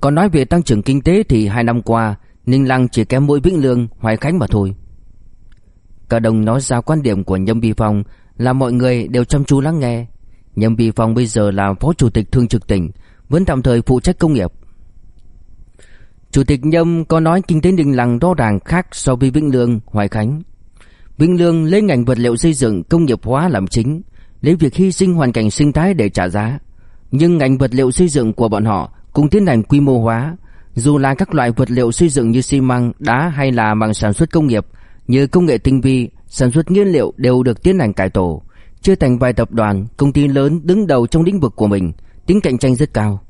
Còn nói về tăng trưởng kinh tế thì hai năm qua, Ninh Lăng chỉ kém mỗi Vĩnh Lương, Hoài Khánh mà thôi. Cả đồng nói ra quan điểm của Nhâm Bi Phong là mọi người đều chăm chú lắng nghe. Nhâm Bi Phong bây giờ là phó chủ tịch thương trực tỉnh, vẫn tạm thời phụ trách công nghiệp. Chủ tịch Nhâm có nói kinh tế Ninh Lăng rõ ràng khác so với Vĩnh Lương, Hoài Khánh. Vĩnh Lương lấy ngành vật liệu xây dựng công nghiệp hóa làm chính, lấy việc hy sinh hoàn cảnh sinh thái để trả giá. Nhưng ngành vật liệu xây dựng của bọn họ cũng tiến hành quy mô hóa, dù là các loại vật liệu xây dựng như xi măng, đá hay là bằng sản xuất công nghiệp, như công nghệ tinh vi, sản xuất nhiên liệu đều được tiến hành cải tổ, chưa thành vài tập đoàn, công ty lớn đứng đầu trong lĩnh vực của mình, tính cạnh tranh rất cao.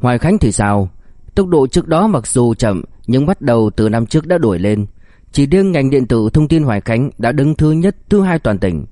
Hoài Khánh thì sao? Tốc độ trước đó mặc dù chậm nhưng bắt đầu từ năm trước đã đổi lên. Chỉ riêng ngành điện tử thông tin Hoài Khánh đã đứng thứ nhất thứ hai toàn tỉnh.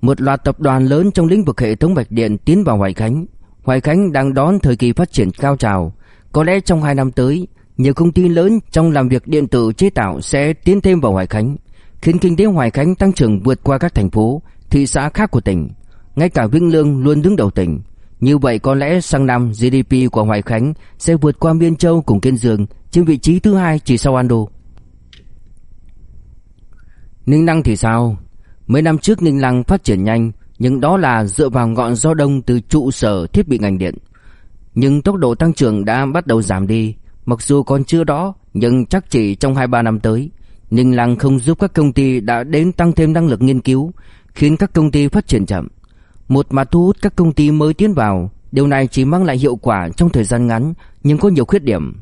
Một loạt tập đoàn lớn trong lĩnh vực hệ thống mạch điện tiến vào Hoài Khánh. Hoài Khánh đang đón thời kỳ phát triển cao trào. Có lẽ trong hai năm tới, nhiều công ty lớn trong làm việc điện tử chế tạo sẽ tiến thêm vào Hoài Khánh, khiến kinh tế Hoài Khánh tăng trưởng vượt qua các thành phố, thị xã khác của tỉnh. Ngay cả Vĩnh Lương luôn đứng đầu tỉnh, như vậy có lẽ sang năm GDP của Hoài Khánh sẽ vượt qua Miên Châu cùng Kiên Dương, chiếm vị trí thứ hai chỉ sau Ando. Ninh Lăng thì sao? Mấy năm trước Ninh Lăng phát triển nhanh, nhưng đó là dựa vào ngọn gió đông từ trụ sở thiết bị ngành điện. Nhưng tốc độ tăng trưởng đã bắt đầu giảm đi, mặc dù còn chưa đó, nhưng chắc chỉ trong 2-3 năm tới, Ninh Lăng không giúp các công ty đã đến tăng thêm năng lực nghiên cứu, khiến các công ty phát triển chậm. Một mặt thu hút các công ty mới tiến vào, điều này chỉ mang lại hiệu quả trong thời gian ngắn, nhưng có nhiều khuyết điểm.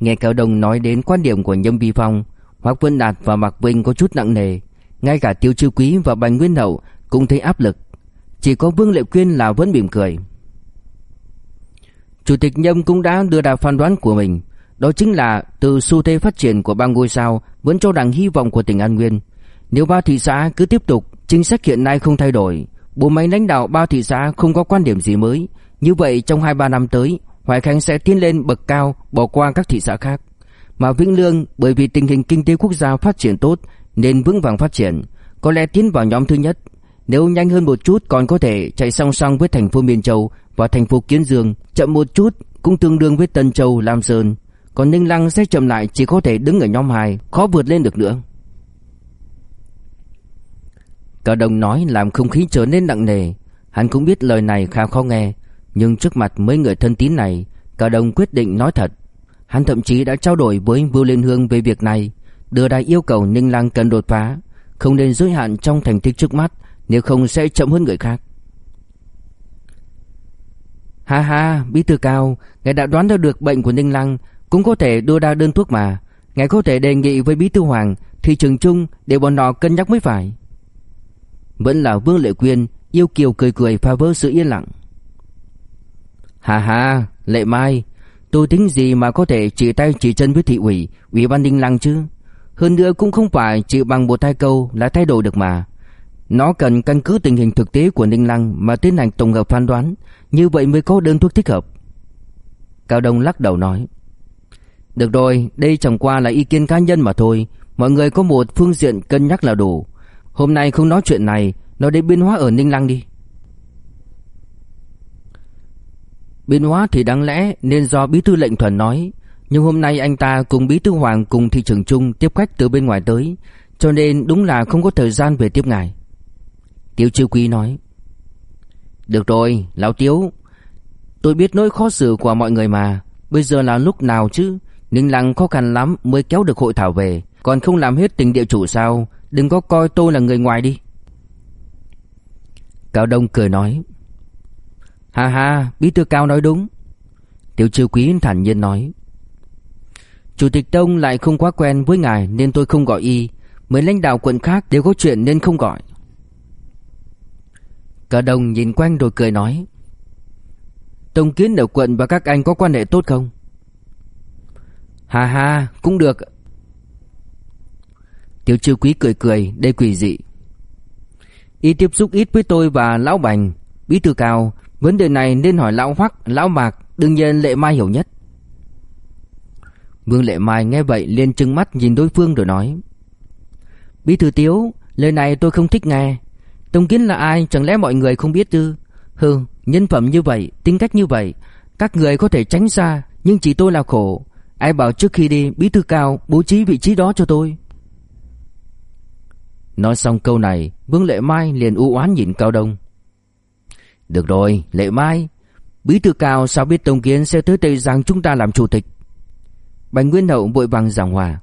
Nghe Cao Đông nói đến quan điểm của Nhâm Vi Phong, Hoắc Vân Đạt và Mạc Vinh có chút nặng nề, ngay cả Tiêu Chiêu Quý và Bành Nguyên Hậu cũng thấy áp lực, chỉ có Vương Lệ Quyên là vẫn mỉm cười. Chủ tịch Nhâm cũng đã đưa ra phán đoán của mình, đó chính là từ xu thế phát triển của bang ngôi sao vẫn cho đằng hy vọng của tỉnh An Nguyên. Nếu ba thị xã cứ tiếp tục, chính sách hiện nay không thay đổi, bộ máy lãnh đạo ba thị xã không có quan điểm gì mới, như vậy trong 2-3 năm tới, Hoài Khánh sẽ tiến lên bậc cao bỏ qua các thị xã khác. Mà Vĩnh Lương bởi vì tình hình kinh tế quốc gia phát triển tốt nên vững vàng phát triển, có lẽ tiến vào nhóm thứ nhất. Nếu nhanh hơn một chút còn có thể chạy song song với thành phố Miền Châu và thành phố Kiến Dương, chậm một chút cũng tương đương với Tân Châu, Lam Sơn. Còn Ninh Lăng sẽ chậm lại chỉ có thể đứng ở nhóm 2, khó vượt lên được nữa. Cả đồng nói làm không khí trở nên nặng nề, hắn cũng biết lời này khá khó nghe, nhưng trước mặt mấy người thân tín này, cả đồng quyết định nói thật. Hắn thậm chí đã trao đổi với Vưu Liên Hương về việc này, đưa ra yêu cầu Ninh Lăng cần đột phá, không nên giới hạn trong thành tích trước mắt, nếu không sẽ chậm hơn người khác. Ha ha, bí thư cao, ngài đã đoán ra được bệnh của Ninh Lăng, cũng có thể đưa ra đơn thuốc mà. Ngài có thể đề nghị với bí thư Hoàng, Thị trường chung để bọn họ cân nhắc mới phải. Vẫn là Vương Lệ Quyên, yêu kiều cười cười phá vỡ sự yên lặng. hà hà Lệ Mai, tôi tính gì mà có thể chỉ tay chỉ chân với thị ủy, ủy ban Ninh Lăng chứ? Hơn nữa cũng không phải chỉ bằng một hai câu là thay đổi được mà. Nó cần căn cứ tình hình thực tế của Ninh Lăng mà tiến hành tổng hợp phán đoán, như vậy mới có đơn thuốc thích hợp. Cao Đông lắc đầu nói. Được rồi, đây chẳng qua là ý kiến cá nhân mà thôi, mọi người có một phương diện cân nhắc là đủ. Hôm nay không nói chuyện này, nói đến biến hóa ở Ninh Lăng đi. Biến hóa thì đáng lẽ nên do bí thư lệnh thuần nói, nhưng hôm nay anh ta cùng bí thư Hoàng cùng thị trưởng Trung tiếp khách từ bên ngoài tới, cho nên đúng là không có thời gian về tiếp ngài. Tiêu Chiêu Quý nói. Được rồi, Lão Tiếu, tôi biết nỗi khó xử của mọi người mà, bây giờ là lúc nào chứ? Ninh Lăng khó khăn lắm mới kéo được hội thảo về, còn không làm hết tình địa chủ sao? Đừng có coi tôi là người ngoài đi. Cao Đông cười nói. Ha ha, bí thư Cao nói đúng. Tiểu Chiêu Quý thản nhiên nói. Chủ tịch Đông lại không quá quen với ngài nên tôi không gọi y. Mấy lãnh đạo quận khác đều có chuyện nên không gọi. Cao Đông nhìn quanh rồi cười nói. Tông kiến ở quận và các anh có quan hệ tốt không? Hà hà, cũng được. Tiểu Chiêu Quý cười cười, đây quỷ dị. Y tiếp xúc ít với tôi và Lão Bành, Bí thư Cao, vấn đề này nên hỏi Lão Hoắc, Lão Mạc, đương nhiên Lệ Mai hiểu nhất. Vương Lệ Mai nghe vậy liền trừng mắt nhìn đối phương rồi nói Bí thư Tiếu Lời này tôi không thích nghe. Tông Kiến là ai chẳng lẽ mọi người không biết ư Hừ nhân phẩm như vậy Tính cách như vậy Các người có thể tránh xa Nhưng chỉ tôi là khổ. Ai bảo trước khi đi bí thư cao bố trí vị trí đó cho tôi? Nói xong câu này Vương Lệ Mai liền u oán nhìn Cao Đông Được rồi Lệ Mai Bí thư cao sao biết Tông Kiến sẽ tới Tây Giang chúng ta làm chủ tịch Bành Nguyên Hậu vội vàng giảng hòa.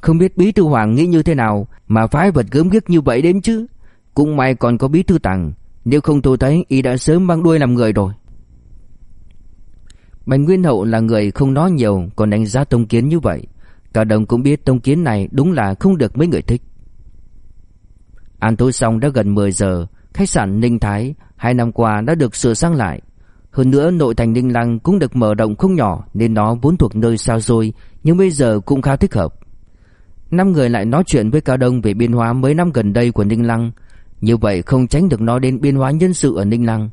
Không biết Bí Thư Hoàng nghĩ như thế nào mà phái vật gớm ghiếc như vậy đến chứ. Cũng may còn có Bí Thư Tằng, nếu không tôi thấy y đã sớm băng đuôi làm người rồi. Bành Nguyên Hậu là người không nói nhiều còn đánh giá Tông Kiến như vậy. Cả đồng cũng biết Tông Kiến này đúng là không được mấy người thích. Ăn tối xong đã gần 10 giờ, khách sạn Ninh Thái hai năm qua đã được sửa sang lại. Hơn nữa nội thành Ninh Lăng cũng được mở rộng không nhỏ nên nó vốn thuộc nơi xa xôi nhưng bây giờ cũng khá thích hợp. Năm người lại nói chuyện với Cao Đông về biên hóa mấy năm gần đây của Ninh Lăng. Như vậy không tránh được nói đến biên hóa nhân sự ở Ninh Lăng.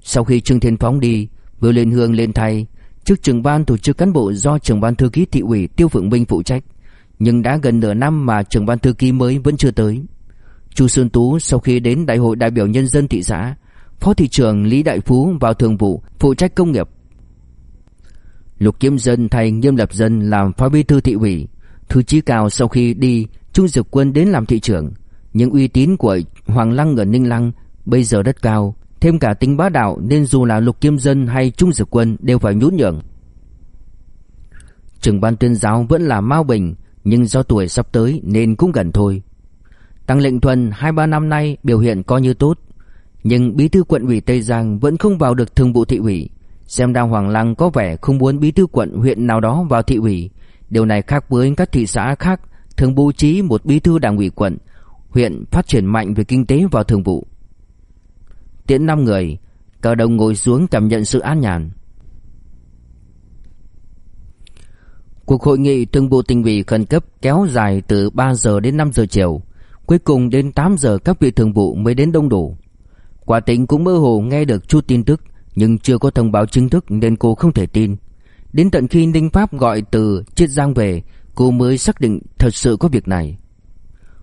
Sau khi Trương Thiên Phóng đi, Vừa Liên Hương lên thay, trước trưởng ban tổ chức cán bộ do trưởng ban thư ký thị ủy Tiêu Phượng Minh phụ trách. Nhưng đã gần nửa năm mà trưởng ban thư ký mới vẫn chưa tới. Chu Xuân Tú sau khi đến đại hội đại biểu nhân dân thị xã Phó thị trưởng Lý Đại Phú vào thường vụ phụ trách công nghiệp. Lục Kiếm Dân thay Nghiêm Lập Dân làm phó bí thư thị ủy. Thư chí cao sau khi đi, Trung Dực Quân đến làm thị trưởng. Những uy tín của Hoàng Lăng ở Ninh Lăng bây giờ rất cao, thêm cả tính bá đạo nên dù là Lục Kiếm Dân hay Trung Dực Quân đều phải nhún nhường. Trưởng ban tuyên giáo vẫn là Mao Bình, nhưng do tuổi sắp tới nên cũng gần thôi. Tăng Lệnh Thuần 2-3 năm nay biểu hiện coi như tốt, nhưng bí thư quận ủy Tây Giang vẫn không vào được thường vụ thị ủy. Xem ra Hoàng Lăng có vẻ không muốn bí thư quận huyện nào đó vào thị ủy. Điều này khác với các thị xã khác thường bố trí một bí thư đảng ủy quận, huyện phát triển mạnh về kinh tế vào thường vụ. Tiễn năm người, cờ đồng ngồi xuống cảm nhận sự an nhàn. Cuộc hội nghị thường vụ tỉnh ủy khẩn cấp kéo dài từ 3 giờ đến 5 giờ chiều. Cuối cùng đến 8 giờ các vị thường vụ mới đến đông đủ. Quả tính cũng mơ hồ nghe được chút tin tức nhưng chưa có thông báo chính thức nên cô không thể tin. Đến tận khi Ninh Pháp gọi từ Chiết Giang về, cô mới xác định thật sự có việc này.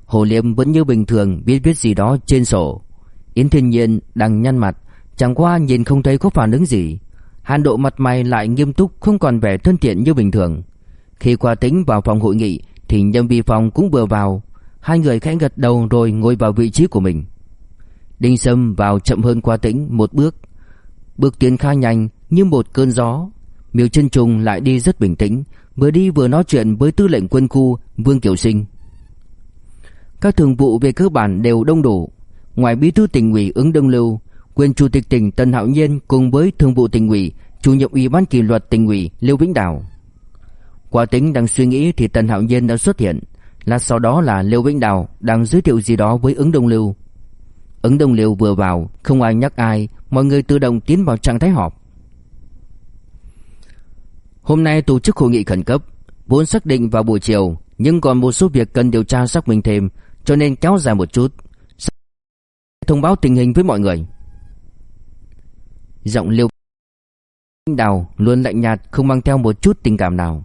Hồ Liêm vẫn như bình thường biết viết gì đó trên sổ. Yến Thiên Nhiên đang nhăn mặt, chẳng qua nhìn không thấy có phản ứng gì. Hàn độ mặt mày lại nghiêm túc không còn vẻ thân thiện như bình thường. Khi qua tính vào phòng hội nghị thì nhân viên phòng cũng vừa vào. Hai người khẽ gật đầu rồi ngồi vào vị trí của mình. Đinh Sâm vào chậm hơn qua tĩnh một bước. Bước tiến khá nhanh như một cơn gió. Miêu chân trùng lại đi rất bình tĩnh, vừa đi vừa nói chuyện với tư lệnh quân khu Vương Kiều Sinh. Các thường vụ về cơ bản đều đông đủ, ngoài bí thư tỉnh ủy ứng đông lưu, quyền chủ tịch tỉnh Tân Hạo Nhiên cùng với thường vụ tỉnh ủy, chủ nhiệm ủy ban kỷ luật tỉnh ủy Lưu Vĩnh Đào. Quả tính đang suy nghĩ thì Tân Hạo Nhiên đã xuất hiện, là sau đó là Lưu Vĩnh Đào đang giới thiệu gì đó với ứng đông lưu. Ứng đông lưu vừa vào, không ai nhắc ai, mọi người tự động tiến vào trạng thái họp. Hôm nay tổ chức hội nghị khẩn cấp, vốn xác định vào buổi chiều, nhưng còn một số việc cần điều tra xác minh thêm, cho nên kéo dài một chút. Thông báo tình hình với mọi người. Giọng Liêu Đào luôn lạnh nhạt không mang theo một chút tình cảm nào.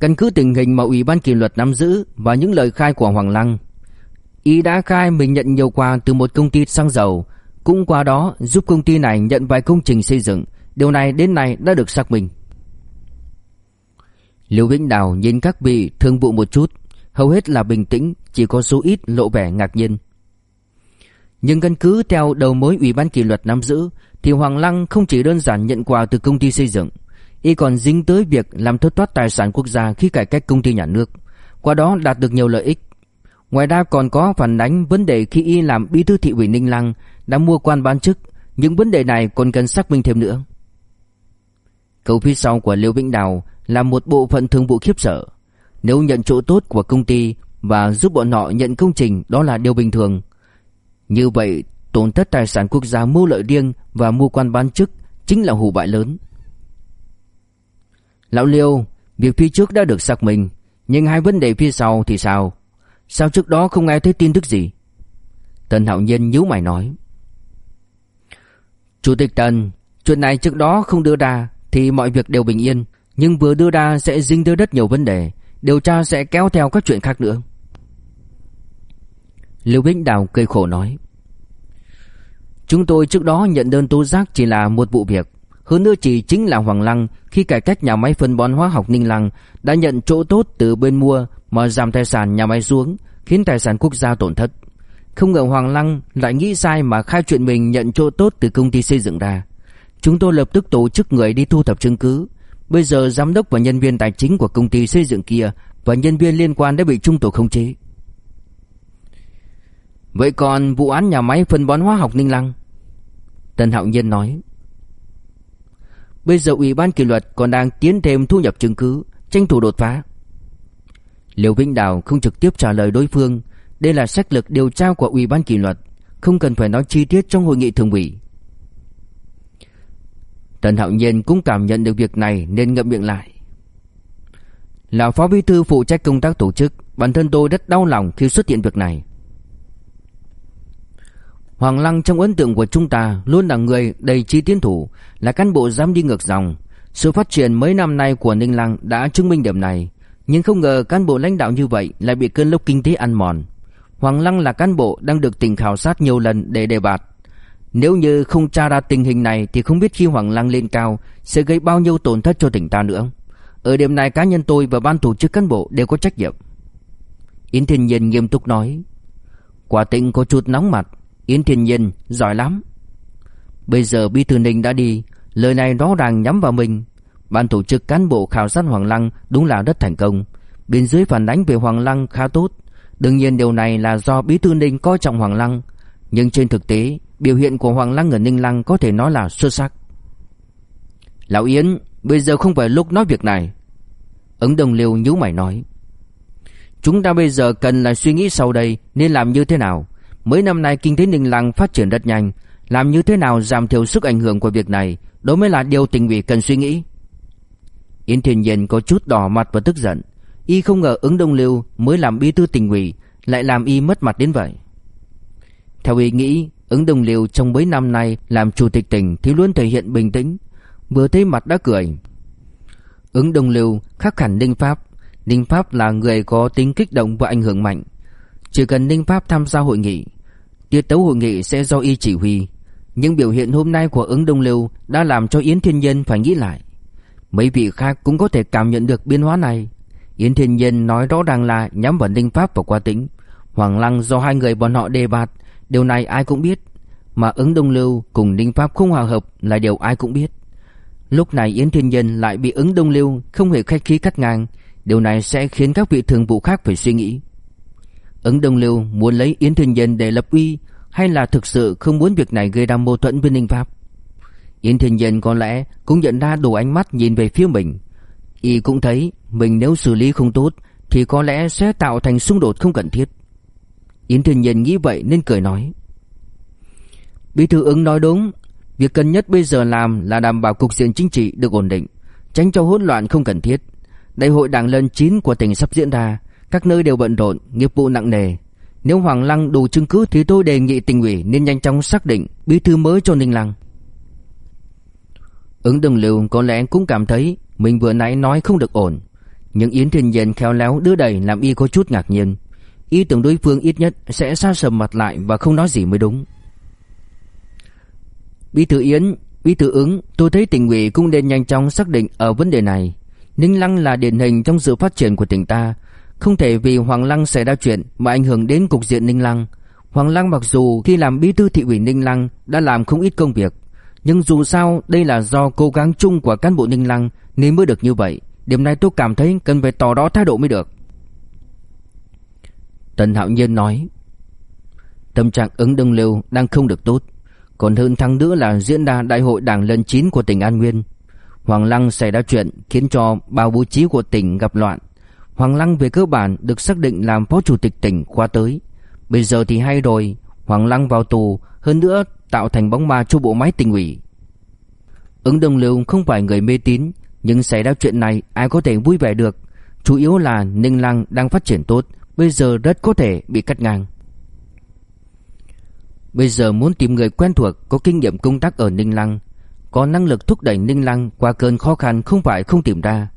Căn cứ tình hình mà Ủy ban kỷ luật nắm giữ và những lời khai của Hoàng Lăng, Y đã khai mình nhận nhiều quà từ một công ty xăng dầu, cũng qua đó giúp công ty này nhận vài công trình xây dựng, điều này đến nay đã được xác minh. Lưu Vĩnh Đào nhìn các vị thương vụ một chút, hầu hết là bình tĩnh, chỉ có số ít lộ vẻ ngạc nhiên. Nhưng căn cứ theo đầu mối Ủy ban kỷ luật nắm giữ thì Hoàng Lăng không chỉ đơn giản nhận quà từ công ty xây dựng, y còn dính tới việc làm thất thoát tài sản quốc gia khi cải cách công ty nhà nước, qua đó đạt được nhiều lợi ích. Ngoài ra còn có phản ánh vấn đề khi y làm bí thư thị ủy Ninh Lăng đã mua quan bán chức, những vấn đề này còn cần xác minh thêm nữa. Câu phía sau của Liêu Vĩnh Đào là một bộ phận thường vụ khiếp sợ. Nếu nhận chỗ tốt của công ty và giúp bọn họ nhận công trình đó là điều bình thường. Như vậy, tổn thất tài sản quốc gia mua lợi riêng và mua quan bán chức chính là hủ bại lớn. Lão Liêu, việc phía trước đã được xác minh, nhưng hai vấn đề phía sau thì sao? Sao trước đó không nghe thấy tin tức gì? Tần Hạo Nhiên nhíu mày nói. Chủ tịch Tần Chuyện này trước đó không đưa ra Thì mọi việc đều bình yên Nhưng vừa đưa ra sẽ dính tới rất nhiều vấn đề Điều tra sẽ kéo theo các chuyện khác nữa. Lưu Vĩnh Đào cây khổ nói. Chúng tôi trước đó nhận đơn tố giác chỉ là một vụ việc hơn nữa chỉ chính là Hoàng Lăng Khi cải cách nhà máy phân bón hóa học Ninh Lăng Đã nhận chỗ tốt từ bên mua mà giảm tài sản nhà máy xuống, khiến tài sản quốc gia tổn thất. Không ngờ Hoàng Lăng lại nghĩ sai mà khai chuyện mình nhận chỗ tốt từ công ty xây dựng ra. Chúng tôi lập tức tổ chức người đi thu thập chứng cứ. Bây giờ giám đốc và nhân viên tài chính của công ty xây dựng kia và nhân viên liên quan đã bị trung tổ khống chế. Vậy còn vụ án nhà máy phân bón hóa học Ninh Lăng? Tân Hạo Nhiên nói. Bây giờ Ủy ban kỷ luật còn đang tiến thêm thu nhập chứng cứ, tranh thủ đột phá. Liêu Vĩnh Đào không trực tiếp trả lời đối phương, đây là sách lược điều tra của Ủy ban kỷ luật, không cần phải nói chi tiết trong hội nghị thường ủy. Tần Hạo Nhiên cũng cảm nhận được việc này nên ngậm miệng lại. Là phó bí thư phụ trách công tác tổ chức, bản thân tôi rất đau lòng khi xuất hiện việc này. Hoàng Lăng trong ấn tượng của chúng ta luôn là người đầy trí tiến thủ, là cán bộ dám đi ngược dòng. Sự phát triển mấy năm nay của Ninh Lăng đã chứng minh điểm này. Nhưng không ngờ cán bộ lãnh đạo như vậy lại bị cơn lốc kinh tế ăn mòn. Hoàng Lăng là cán bộ đang được tỉnh khảo sát nhiều lần để đề bạt. Nếu như không tra ra tình hình này Thì không biết khi Hoàng Lăng lên cao Sẽ gây bao nhiêu tổn thất cho tỉnh ta nữa Ở điểm này cá nhân tôi và ban tổ chức cán bộ đều có trách nhiệm Yến Thiên Nhiên nghiêm túc nói Quả tịnh có chút nóng mặt Yến Thiên Nhiên giỏi lắm. Bây giờ Bí Thư Ninh đã đi, Lời này rõ ràng nhắm vào mình. Ban tổ chức cán bộ khảo sát Hoàng Lăng đúng là rất thành công. Bên dưới phản ánh về Hoàng Lăng khá tốt. Đương nhiên điều này là do Bí Thư Ninh coi trọng Hoàng Lăng. Nhưng trên thực tế, Biểu hiện của Hoàng Lăng ở Ninh Lăng có thể nói là xuất sắc. Lão Yến, Bây giờ không phải lúc nói việc này. Ứng đồng liêu nhíu mày nói. Chúng ta bây giờ cần là suy nghĩ sau đây Nên làm như thế nào? Mấy năm nay kinh tế Ninh Lăng phát triển rất nhanh. Làm như thế nào giảm thiểu sức ảnh hưởng của việc này, Đó mới là điều tỉnh ủy cần suy nghĩ. Yến Thiên Nhiên có chút đỏ mặt và tức giận. Y không ngờ ứng đông lưu mới làm bí thư tỉnh ủy, Lại làm Y mất mặt đến vậy. Theo Y nghĩ, Ứng đông lưu trong mấy năm nay Làm chủ tịch tỉnh thì luôn thể hiện bình tĩnh. Vừa thấy mặt đã cười. Ứng đông lưu khác hẳn Ninh Pháp. Ninh Pháp là người có tính kích động và ảnh hưởng mạnh. Chỉ cần Ninh Pháp tham gia hội nghị, Tiết tấu hội nghị sẽ do y chỉ huy. Nhưng biểu hiện hôm nay của ứng đông lưu Đã làm cho Yến Thiên Nhân phải nghĩ lại. Mấy vị khác cũng có thể cảm nhận được biến hóa này. Yến Thiên Nhân nói rõ ràng là nhắm vào Ninh Pháp và Qua Tĩnh. Hoàng Lăng do hai người bọn họ đề bạt, Điều này ai cũng biết. Mà ứng đông lưu cùng Ninh Pháp không hòa hợp là điều ai cũng biết. Lúc này Yến Thiên Nhân lại bị ứng đông lưu không hề khách khí cắt ngang. Điều này sẽ khiến các vị thường vụ khác phải suy nghĩ. Ứng Đông Lưu muốn lấy Yến Thiên Nhân để lập uy, Hay là thực sự không muốn việc này gây ra mâu thuẫn với Ninh Pháp? Yến Thiên Nhân có lẽ cũng nhận ra đủ ánh mắt nhìn về phía mình. Y cũng thấy mình nếu xử lý không tốt, Thì có lẽ sẽ tạo thành xung đột không cần thiết. Yến Thiên Nhân nghĩ vậy nên cười nói. Bí thư ứng nói đúng, Việc cần nhất bây giờ làm là đảm bảo cục diện chính trị được ổn định, Tránh cho hỗn loạn không cần thiết. Đại hội đảng lần 9 của tỉnh sắp diễn ra các nơi đều bận rộn, nghiệp vụ nặng nề. Nếu Hoàng Lăng đủ chứng cứ Thì tôi đề nghị tỉnh ủy nên nhanh chóng xác định Bí thư mới cho Ninh Lăng. Ứng Đường lưu có lẽ cũng cảm thấy Mình vừa nãy nói không được ổn. Nhưng Yến Thiên Nhiên khéo léo đưa đẩy Làm y có chút ngạc nhiên. Y tưởng đối phương ít nhất sẽ xa sầm mặt lại Và không nói gì mới đúng. Bí thư Yến Bí thư ứng Tôi thấy tỉnh ủy cũng nên nhanh chóng xác định Ở vấn đề này. Ninh Lăng là điển hình trong sự phát triển của tỉnh ta. Không thể vì Hoàng Lăng xảy ra chuyện Mà ảnh hưởng đến cục diện Ninh Lăng. Hoàng Lăng mặc dù khi làm bí thư thị ủy Ninh Lăng Đã làm không ít công việc, Nhưng dù sao đây là do cố gắng chung của cán bộ Ninh Lăng Nên mới được như vậy. Điểm này tôi cảm thấy cần phải tỏ rõ thái độ mới được. Tần Hạo Nhiên nói, Tâm trạng ứng đông lưu đang không được tốt. Còn hơn thắng nữa là diễn ra đại hội đảng lần 9 của tỉnh An Nguyên. Hoàng Lăng xảy ra chuyện khiến cho bao bố trí của tỉnh gặp loạn. Hoàng Lăng về cơ bản được xác định làm phó chủ tịch tỉnh qua tới. Bây giờ thì hay rồi, Hoàng Lăng vào tù, hơn nữa tạo thành bóng ma cho bộ máy tỉnh ủy. Ứng Đồng Lưu không phải người mê tín, nhưng xảy ra chuyện này ai có thể vui vẻ được. Chủ yếu là Ninh Lăng đang phát triển tốt, bây giờ rất có thể bị cắt ngang. Bây giờ muốn tìm người quen thuộc có kinh nghiệm công tác ở Ninh Lăng có năng lực thúc đẩy Ninh Lăng qua cơn khó khăn không phải không tìm ra,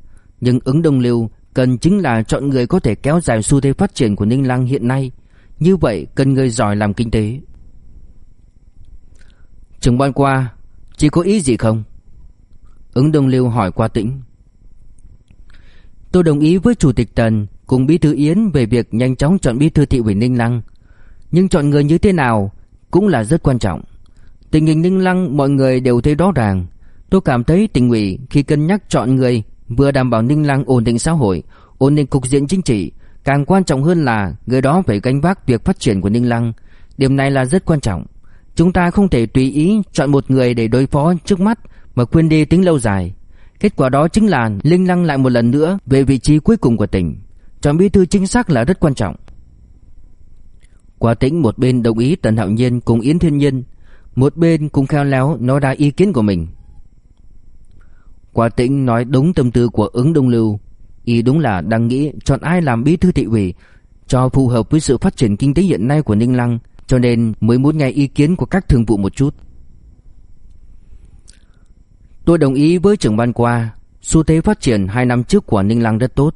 nhưng ứng Đông Lưu cần chính là chọn người có thể kéo dài xu thế phát triển của Ninh Lăng hiện nay. Như vậy cần người giỏi làm kinh tế. trường ban qua, chỉ có ý gì không? Ứng Đông Lưu hỏi qua tĩnh. Tôi đồng ý với Chủ tịch Tần cùng Bí thư Yến về việc nhanh chóng chọn Bí thư thị ủy Ninh Lăng. Nhưng chọn người như thế nào cũng là rất quan trọng. Tình hình Ninh Lăng mọi người đều thấy rõ ràng. Tôi cảm thấy tình ủy khi cân nhắc chọn người vừa đảm bảo Ninh Lăng ổn định xã hội, ổn định cục diện chính trị, càng quan trọng hơn là người đó phải gánh vác việc phát triển của Ninh Lăng. Điểm này là rất quan trọng. Chúng ta không thể tùy ý chọn một người để đối phó trước mắt mà quên đi tính lâu dài. Kết quả đó chính là Ninh Lăng lại một lần nữa về vị trí cuối cùng của tỉnh. Chọn bí thư chính xác là rất quan trọng. Quả tĩnh một bên đồng ý Tần Hạo Nhiên cùng Yến Thiên nhiên, một bên cũng khéo léo nói ra ý kiến của mình Quả tĩnh nói đúng tâm tư của ứng đông lưu. Y đúng là đang nghĩ chọn ai làm bí thư thị ủy, Cho phù hợp với sự phát triển kinh tế hiện nay của Ninh Lăng, Cho nên mới muốn nghe ý kiến của các thường vụ một chút. Tôi đồng ý với trưởng ban qua, Xu thế phát triển hai năm trước của Ninh Lăng rất tốt.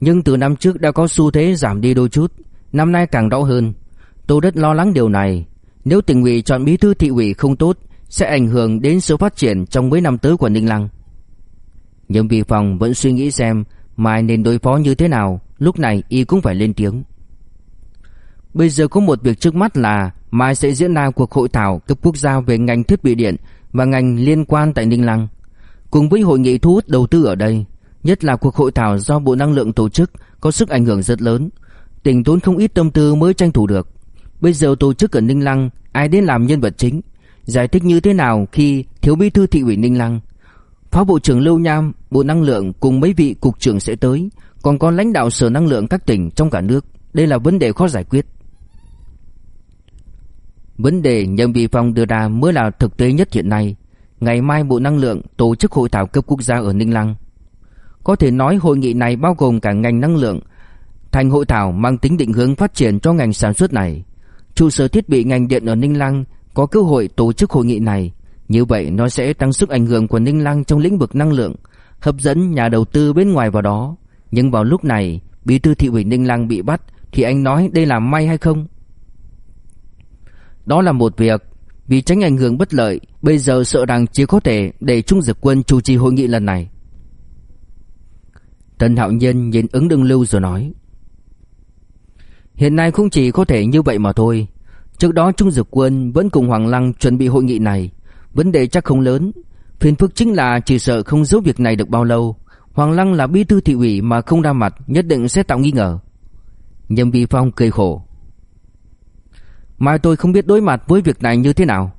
Nhưng từ năm trước đã có xu thế giảm đi đôi chút, Năm nay càng rõ hơn. Tôi rất lo lắng điều này. Nếu tỉnh ủy chọn bí thư thị ủy không tốt, sẽ ảnh hưởng đến sự phát triển trong mấy năm tới của Ninh Lăng. Nhưng vì phòng vẫn suy nghĩ xem mai nên đối phó như thế nào, lúc này y cũng phải lên tiếng. Bây giờ có một việc trước mắt là mai sẽ diễn ra cuộc hội thảo cấp quốc gia về ngành thiết bị điện và ngành liên quan tại Ninh Lăng. Cùng với hội nghị thu hút đầu tư ở đây, nhất là cuộc hội thảo do Bộ Năng lượng tổ chức có sức ảnh hưởng rất lớn. Tỉnh tốn không ít tâm tư mới tranh thủ được. Bây giờ tổ chức ở Ninh Lăng, ai đến làm nhân vật chính? Giải thích như thế nào khi thiếu bí thư thị ủy Ninh Lăng? Phó Bộ trưởng Lưu Nham, Bộ Năng lượng cùng mấy vị cục trưởng sẽ tới, còn có lãnh đạo sở năng lượng các tỉnh trong cả nước. Đây là vấn đề khó giải quyết. Vấn đề nhân vị phòng đưa ra mới là thực tế nhất hiện nay. Ngày mai Bộ Năng lượng tổ chức hội thảo cấp quốc gia ở Ninh Lăng. Có thể nói hội nghị này bao gồm cả ngành năng lượng, thành hội thảo mang tính định hướng phát triển cho ngành sản xuất này. Trụ sở thiết bị ngành điện ở Ninh Lăng có cơ hội tổ chức hội nghị này, như vậy nó sẽ tăng sức ảnh hưởng của Ninh Lăng trong lĩnh vực năng lượng, hấp dẫn nhà đầu tư bên ngoài vào đó. Nhưng vào lúc này, bí thư thị ủy Ninh Lăng bị bắt thì anh nói đây là may hay không? Đó là một việc, vì tránh ảnh hưởng bất lợi, bây giờ sợ rằng chỉ có thể để Trung Dực Quân chủ trì hội nghị lần này. Tần Hạo Nhân nhìn ứng đương lưu rồi nói. Hiện nay không chỉ có thể như vậy mà thôi. Trước đó Trung Dực Quân vẫn cùng Hoàng Lăng chuẩn bị hội nghị này. Vấn đề chắc không lớn. Phiền phức chính là chỉ sợ không giấu việc này được bao lâu. Hoàng Lăng là bí thư thị ủy mà không ra mặt nhất định sẽ tạo nghi ngờ. Nhâm Vi Phong cười khổ. Mai tôi không biết đối mặt với việc này như thế nào.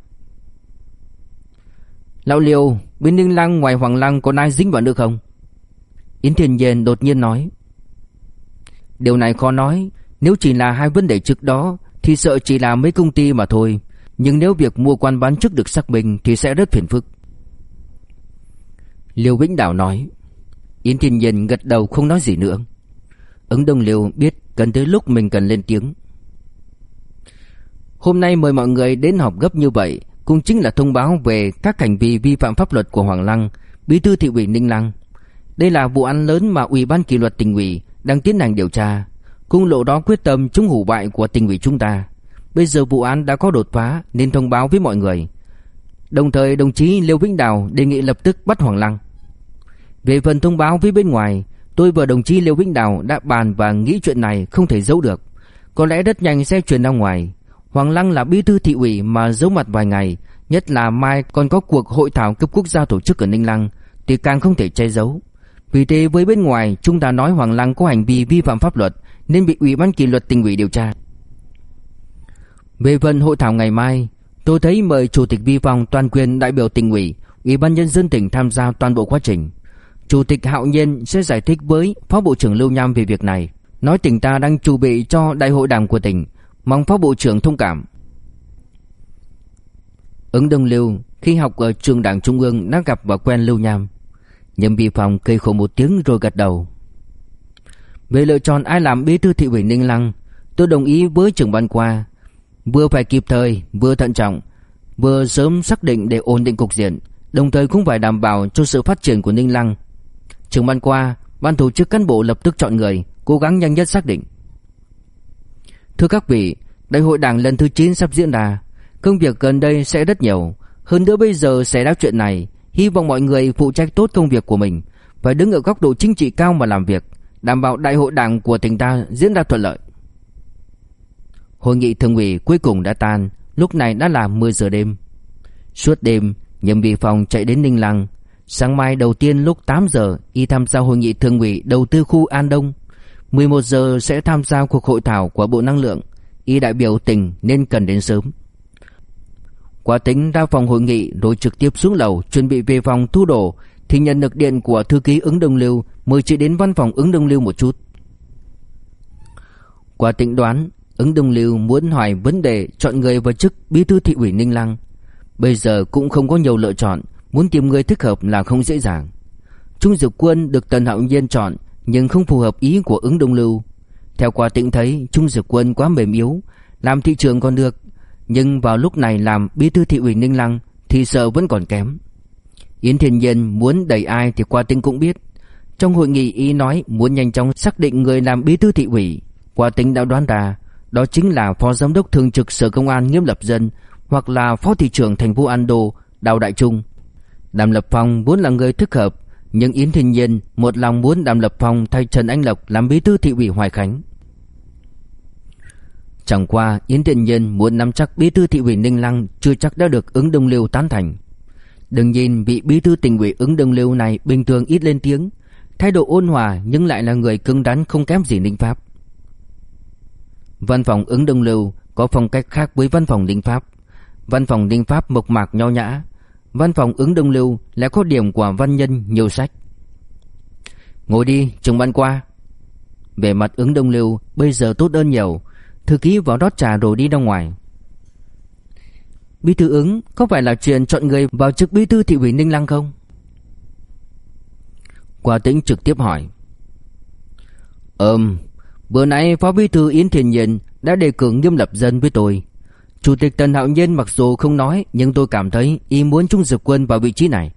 Lão Liêu, bên Ninh Lăng ngoài Hoàng Lăng có ai dính vào nữa không? Yến Thiên Nhiên đột nhiên nói. Điều này khó nói, nếu chỉ là hai vấn đề trước đó thì sợ chỉ là mấy công ty mà thôi, nhưng nếu việc mua quan bán chức được xác minh thì sẽ rất phiền phức. Liêu Vĩnh Đảo nói. Yến Thiên Nhiên gật đầu không nói gì nữa. Ứng Đông Liêu biết cần tới lúc mình cần lên tiếng. Hôm nay mời mọi người đến họp gấp như vậy cũng chính là thông báo về các hành vi vi phạm pháp luật của Hoàng Lăng, Bí thư thị ủy Ninh Lăng. Đây là vụ án lớn mà Ủy ban kỷ luật tỉnh ủy đang tiến hành điều tra. Cung lộ đó quyết tâm chống hủ bại của tỉnh ủy chúng ta. Bây giờ vụ án đã có đột phá nên thông báo với mọi người. Đồng thời đồng chí Liêu Vĩnh Đào đề nghị lập tức bắt Hoàng Lăng. Về phần thông báo với bên ngoài, tôi và đồng chí Liêu Vĩnh Đào đã bàn và nghĩ chuyện này không thể giấu được. Có lẽ rất nhanh sẽ truyền ra ngoài. Hoàng Lăng là bí thư thị ủy mà giấu mặt vài ngày, nhất là mai còn có cuộc hội thảo cấp quốc gia tổ chức ở Ninh Lăng, thì càng không thể che giấu. Vì thế với bên ngoài chúng ta nói Hoàng Lăng có hành vi vi phạm pháp luật nên bị Ủy ban kỷ luật tỉnh ủy điều tra. Về phần hội thảo ngày mai, tôi thấy mời Chủ tịch Vi phòng toàn quyền đại biểu tỉnh ủy, Ủy ban nhân dân tỉnh tham gia toàn bộ quá trình. Chủ tịch Hạo Nhiên sẽ giải thích với Phó Bộ trưởng Lưu Nham về việc này, nói tỉnh ta đang chuẩn bị cho đại hội đảng của tỉnh, mong Phó Bộ trưởng thông cảm. Ứng Đông Lưu khi học ở trường đảng Trung ương đã gặp và quen Lưu Nham. Nhâm Vi phòng cây khổ một tiếng rồi gật đầu. Về lựa chọn ai làm bí thư thị ủy Ninh Lăng, tôi đồng ý với trưởng ban qua. Vừa phải kịp thời, vừa thận trọng, vừa sớm xác định để ổn định cục diện, đồng thời cũng phải đảm bảo cho sự phát triển của Ninh Lăng. trường ban qua, ban tổ chức cán bộ lập tức chọn người, cố gắng nhanh nhất xác định. Thưa các vị, đại hội đảng lần thứ 9 sắp diễn ra, công việc gần đây sẽ rất nhiều, hơn nữa bây giờ xảy ra chuyện này, hy vọng mọi người phụ trách tốt công việc của mình, phải đứng ở góc độ chính trị cao mà làm việc, đảm bảo đại hội đảng của tỉnh ta diễn ra thuận lợi. Hội nghị thường ủy cuối cùng đã tan, lúc này đã là 10 giờ đêm. Suốt đêm, Nhậm Vị Phòng chạy đến Ninh Lăng. Sáng mai đầu tiên lúc 8 giờ, y tham gia hội nghị thường ủy đầu tư khu An Đông. 11 giờ sẽ tham gia cuộc hội thảo của Bộ Năng lượng. Y đại biểu tỉnh nên cần đến sớm. Quả tính ra phòng hội nghị rồi trực tiếp xuống lầu chuẩn bị về phòng thu đồ thì nhận được điện của thư ký ứng đông lưu mời chị đến văn phòng ứng đông lưu một chút. Quả tính đoán ứng đông lưu muốn hỏi vấn đề chọn người vào chức bí thư thị ủy Ninh Lăng. Bây giờ cũng không có nhiều lựa chọn, muốn tìm người thích hợp là không dễ dàng. Trung Dực Quân được Tần Hạo Nhiên chọn nhưng không phù hợp ý của ứng đông lưu. Theo quả tĩnh thấy Trung Dực Quân quá mềm yếu, làm thị trường còn được, nhưng vào lúc này làm bí thư thị ủy Ninh Lăng thì sợ vẫn còn kém. Yến Thiên Nhiên muốn đẩy ai thì qua tính cũng biết. Trong hội nghị ý nói muốn nhanh chóng xác định người làm bí thư thị ủy. Qua tính đã đoán ra, đó chính là Phó Giám đốc Thường trực Sở Công an Nghiêm Lập Dân, Hoặc là Phó Thị trưởng thành phố An Đô Đào Đại Trung. Đàm Lập Phong vốn là người thích hợp, Nhưng Yến Thiên Nhiên một lòng muốn Đàm Lập Phong thay Trần Anh Lộc làm bí thư thị ủy Hoài Khánh. Chẳng qua, Yến Thiên Nhiên muốn nắm chắc bí thư thị ủy Ninh Lăng chưa chắc đã được ứng đông liêu tán thành. Đừng nhìn vị bí thư tỉnh ủy ứng đông liêu này bình thường ít lên tiếng, Thái độ ôn hòa nhưng lại là người cứng rắn không kém gì Ninh Pháp. Văn phòng ứng đông lưu có phong cách khác với văn phòng đinh Pháp. Văn phòng đinh Pháp mộc mạc nho nhã. Văn phòng ứng đông lưu là có điểm của văn nhân nhiều sách. Ngồi đi, trường ban qua. Về mặt ứng đông lưu bây giờ tốt hơn nhiều. Thư ký vào rót trà rồi đi ra ngoài. Bí thư ứng có phải là chuyện chọn người vào chức bí thư thị ủy Ninh Lăng không? Qua tĩnh trực tiếp hỏi. Ừm Bữa nãy Phó Bí thư Yến Thiền Nhiên đã đề cử nghiêm lập dân với tôi. Chủ tịch Tần Hạo Nhiên mặc dù không nói, Nhưng tôi cảm thấy y muốn Trung dực Quân vào vị trí này.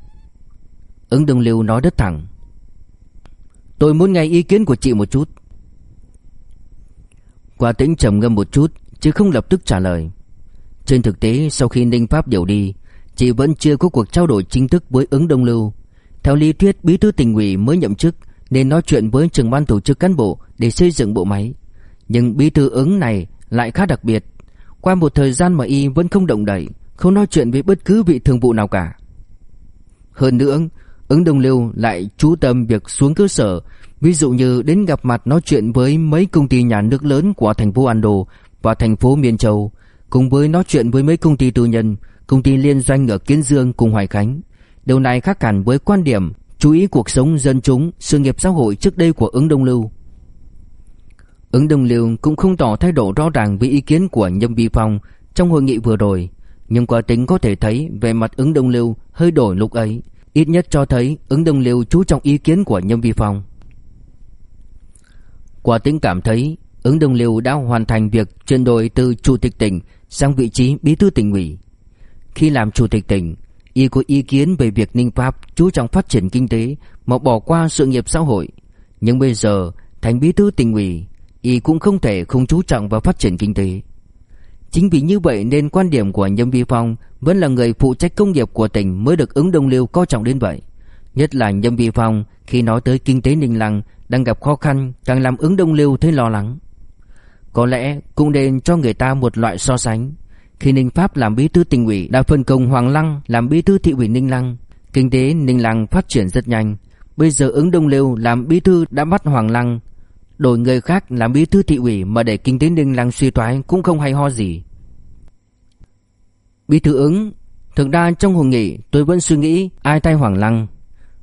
Ứng Đường Liêu nói rất thẳng. Tôi muốn nghe ý kiến của chị một chút. Qua tĩnh trầm ngâm một chút Chứ không lập tức trả lời. Trên thực tế, sau khi Ninh Pháp điều đi, Chị vẫn chưa có cuộc trao đổi chính thức với ứng Đông Lưu. Theo lý thuyết, bí thư tỉnh ủy mới nhậm chức, Nên nói chuyện với trưởng ban tổ chức cán bộ để xây dựng bộ máy Nhưng bí thư ứng này lại khá đặc biệt Qua một thời gian mà y vẫn không động đậy Không nói chuyện với bất cứ vị thường vụ nào cả Hơn nữa Ứng Đông Lưu lại chú tâm việc xuống cơ sở Ví dụ như đến gặp mặt nói chuyện với mấy công ty nhà nước lớn của thành phố Ando và thành phố Miền Châu, cùng với nói chuyện với mấy công ty tư nhân, công ty liên doanh ở Kiến Dương cùng Hoài Khánh. Điều này khác hẳn với quan điểm chú ý cuộc sống dân chúng, sự nghiệp xã hội trước đây của ứng Đông Lưu. Ứng Đông liêu cũng không tỏ thái độ rõ ràng với ý kiến của Nhâm Vi Phong trong hội nghị vừa rồi, nhưng qua tính có thể thấy về mặt ứng Đông liêu hơi đổi lúc ấy, ít nhất cho thấy ứng Đông liêu chú trọng ý kiến của Nhâm Vi Phong. Quả tính cảm thấy ứng Đông Liêu đã hoàn thành việc chuyển đổi từ chủ tịch tỉnh sang vị trí bí thư tỉnh ủy. Khi làm chủ tịch tỉnh, y có ý kiến về việc Ninh Pháp chú trọng phát triển kinh tế mà bỏ qua sự nghiệp xã hội. Nhưng bây giờ thành bí thư tỉnh ủy, y cũng không thể không chú trọng vào phát triển kinh tế. Chính vì như vậy nên quan điểm của Nhâm Vi Phong vẫn là người phụ trách công nghiệp của tỉnh mới được ứng Đông Liêu coi trọng đến vậy. Nhất là Nhâm Vi Phong khi nói tới kinh tế Ninh Lăng đang gặp khó khăn càng làm ứng Đông Liêu thấy lo lắng. Có lẽ cũng nên cho người ta một loại so sánh. Khi Ninh Pháp làm bí thư tỉnh ủy đã phân công Hoàng Lăng làm bí thư thị ủy Ninh Lăng, kinh tế Ninh Lăng phát triển rất nhanh. Bây giờ ứng Đông Liêu làm bí thư đã bắt Hoàng Lăng, đổi người khác làm bí thư thị ủy mà để kinh tế Ninh Lăng suy thoái cũng không hay ho gì. Bí thư ứng, thực ra trong hội nghị tôi vẫn suy nghĩ ai thay Hoàng Lăng,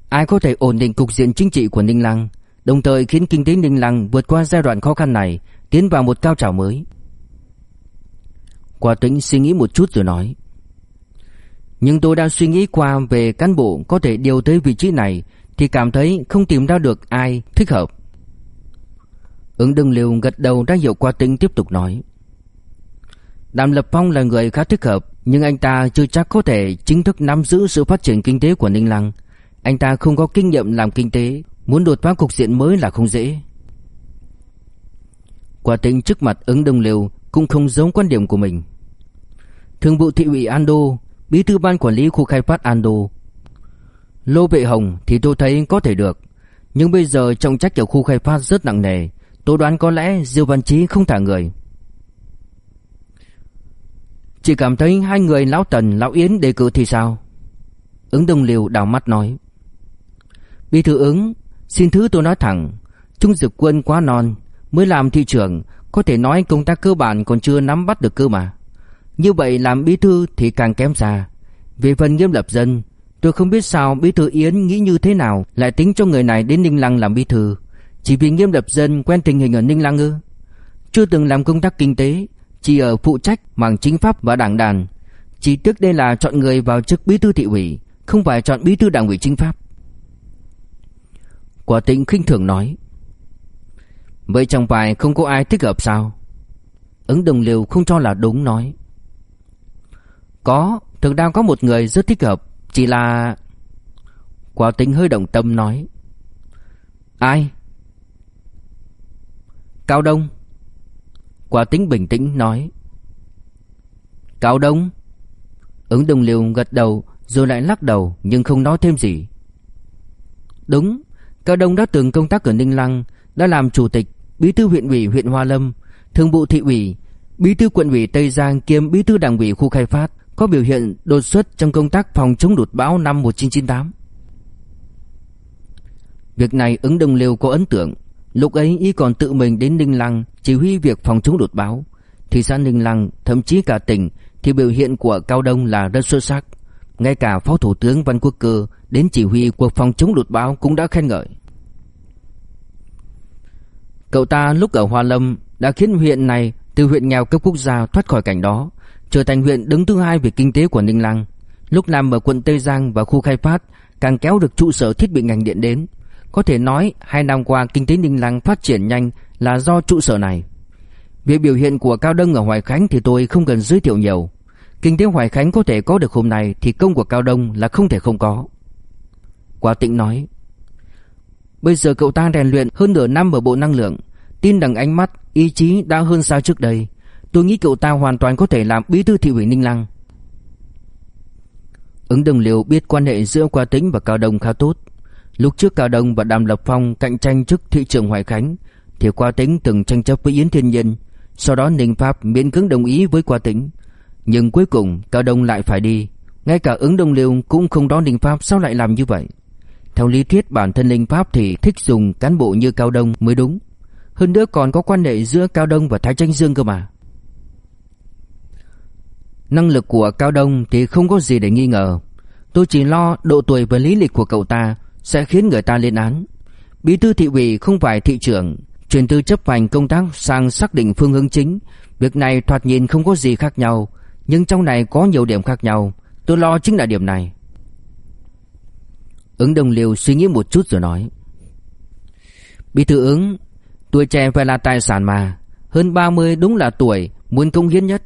ai có thể ổn định cục diện chính trị của Ninh Lăng, đồng thời khiến kinh tế Ninh Lăng vượt qua giai đoạn khó khăn này, tiến vào một cao trào mới. Quả tính suy nghĩ một chút rồi nói. Nhưng tôi đang suy nghĩ qua về cán bộ có thể điều tới vị trí này thì cảm thấy không tìm ra được ai thích hợp. Ứng Đương liều gật đầu ra hiệu qua tính tiếp tục nói. Đàm Lập Phong là người khá thích hợp nhưng anh ta chưa chắc có thể chính thức nắm giữ sự phát triển kinh tế của Ninh Lăng. Anh ta không có kinh nghiệm làm kinh tế, muốn đột phá cục diện mới là không dễ. Quả tính trước mặt ứng đông liều cũng không giống quan điểm của mình. Thường vụ thị ủy Ando, bí thư ban quản lý khu khai phát Ando. Lô Vệ Hồng thì tôi thấy có thể được, nhưng bây giờ trọng trách ở khu khai phát rất nặng nề, tôi đoán có lẽ Diêu Văn Chí không thả người. Chỉ cảm thấy hai người Lão Tần, Lão Yến đề cử thì sao? Ứng Đông Liều đảo mắt nói. Bí thư ứng, xin thứ tôi nói thẳng, Trung Dực Quân quá non, mới làm thị trưởng, có thể nói công tác cơ bản còn chưa nắm bắt được cơ mà. Như vậy làm bí thư thì càng kém xa. Về phần nghiêm lập dân, tôi không biết sao bí thư Yến nghĩ như thế nào lại tính cho người này đến Ninh Lăng làm bí thư. Chỉ vì nghiêm lập dân quen tình hình ở Ninh Lăng ư? Chưa từng làm công tác kinh tế, chỉ ở phụ trách mảng chính pháp và đảng đàn. Chỉ trước đây là chọn người vào chức bí thư thị ủy, không phải chọn bí thư đảng ủy chính pháp. Quả tĩnh khinh thường nói Vậy chẳng phải không có ai thích hợp sao Ứng đồng liều không cho là đúng nói Có Thực đang có một người rất thích hợp Chỉ là Quả tính hơi động tâm nói Ai Cao Đông. Quả tính bình tĩnh nói. Cao Đông. Ứng đồng liều gật đầu Rồi lại lắc đầu nhưng không nói thêm gì. Đúng, Cao Đông đã từng công tác ở Ninh Lăng, Đã làm chủ tịch, Bí thư huyện ủy huyện Hoa Lâm, Thường vụ thị ủy, Bí thư quận ủy Tây Giang kiêm bí thư đảng ủy khu khai phát, Có biểu hiện đột xuất trong công tác phòng chống lụt bão năm 1998 Việc này ứng đồng liều có ấn tượng. Lúc ấy y còn tự mình đến Ninh Lăng Chỉ huy việc phòng chống đột báo, Thị xã Ninh Lăng thậm chí cả tỉnh Thì biểu hiện của Cao Đông là rất xuất sắc. Ngay cả Phó Thủ tướng Văn Quốc Cơ Đến chỉ huy cuộc phòng chống đột báo cũng đã khen ngợi. Cậu ta lúc ở Hoa Lâm Đã khiến huyện này từ huyện nghèo cấp quốc gia thoát khỏi cảnh đó Trở thành huyện đứng thứ hai về kinh tế của Ninh Lăng. Lúc làm ở quận Tây Giang và khu khai phát Càng kéo được trụ sở thiết bị ngành điện đến có thể nói hai năm qua kinh tế Ninh Lăng phát triển nhanh là do trụ sở này. Về biểu hiện của Cao Đông ở Hoài Khánh thì tôi không cần giới thiệu nhiều. Kinh tế Hoài Khánh có thể có được hôm nay thì công của Cao Đông là không thể không có. Quả tịnh nói. Bây giờ cậu ta rèn luyện hơn nửa năm ở bộ năng lượng. Tin rằng ánh mắt, ý chí đã hơn sao trước đây. Tôi nghĩ cậu ta hoàn toàn có thể làm bí thư thị ủy Ninh Lăng. Ứng đồng liều biết quan hệ giữa Qua Tĩnh và Cao Đông khá tốt. Lúc trước Cao Đông và Đàm Lập Phong cạnh tranh chức thị trưởng Hoài Khánh thì Qua Tĩnh từng tranh chấp với Yến Thiên Nhân, sau đó Ninh Pháp miễn cưỡng đồng ý với Qua Tĩnh. Nhưng cuối cùng Cao Đông lại phải đi, ngay cả ứng Đông Liêu cũng không đón Ninh Pháp sao lại làm như vậy? Theo lý thuyết bản thân Ninh Pháp thì thích dùng cán bộ như Cao Đông mới đúng. Hơn nữa còn có quan hệ giữa Cao Đông và Thái Tranh Dương cơ mà. Năng lực của Cao Đông thì không có gì để nghi ngờ. Tôi chỉ lo độ tuổi và lý lịch của cậu ta sẽ khiến người ta lên án. Bí thư thị ủy không phải thị trưởng, chuyển từ chấp hành công tác sang xác định phương hướng chính. Việc này thoạt nhìn không có gì khác nhau, nhưng trong này có nhiều điểm khác nhau. Tôi lo chính là điểm này. Ứng đồng liêu suy nghĩ một chút rồi nói. Bí thư ứng, tuổi trẻ phải là tài sản mà. Hơn 30 đúng là tuổi muốn công hiến nhất.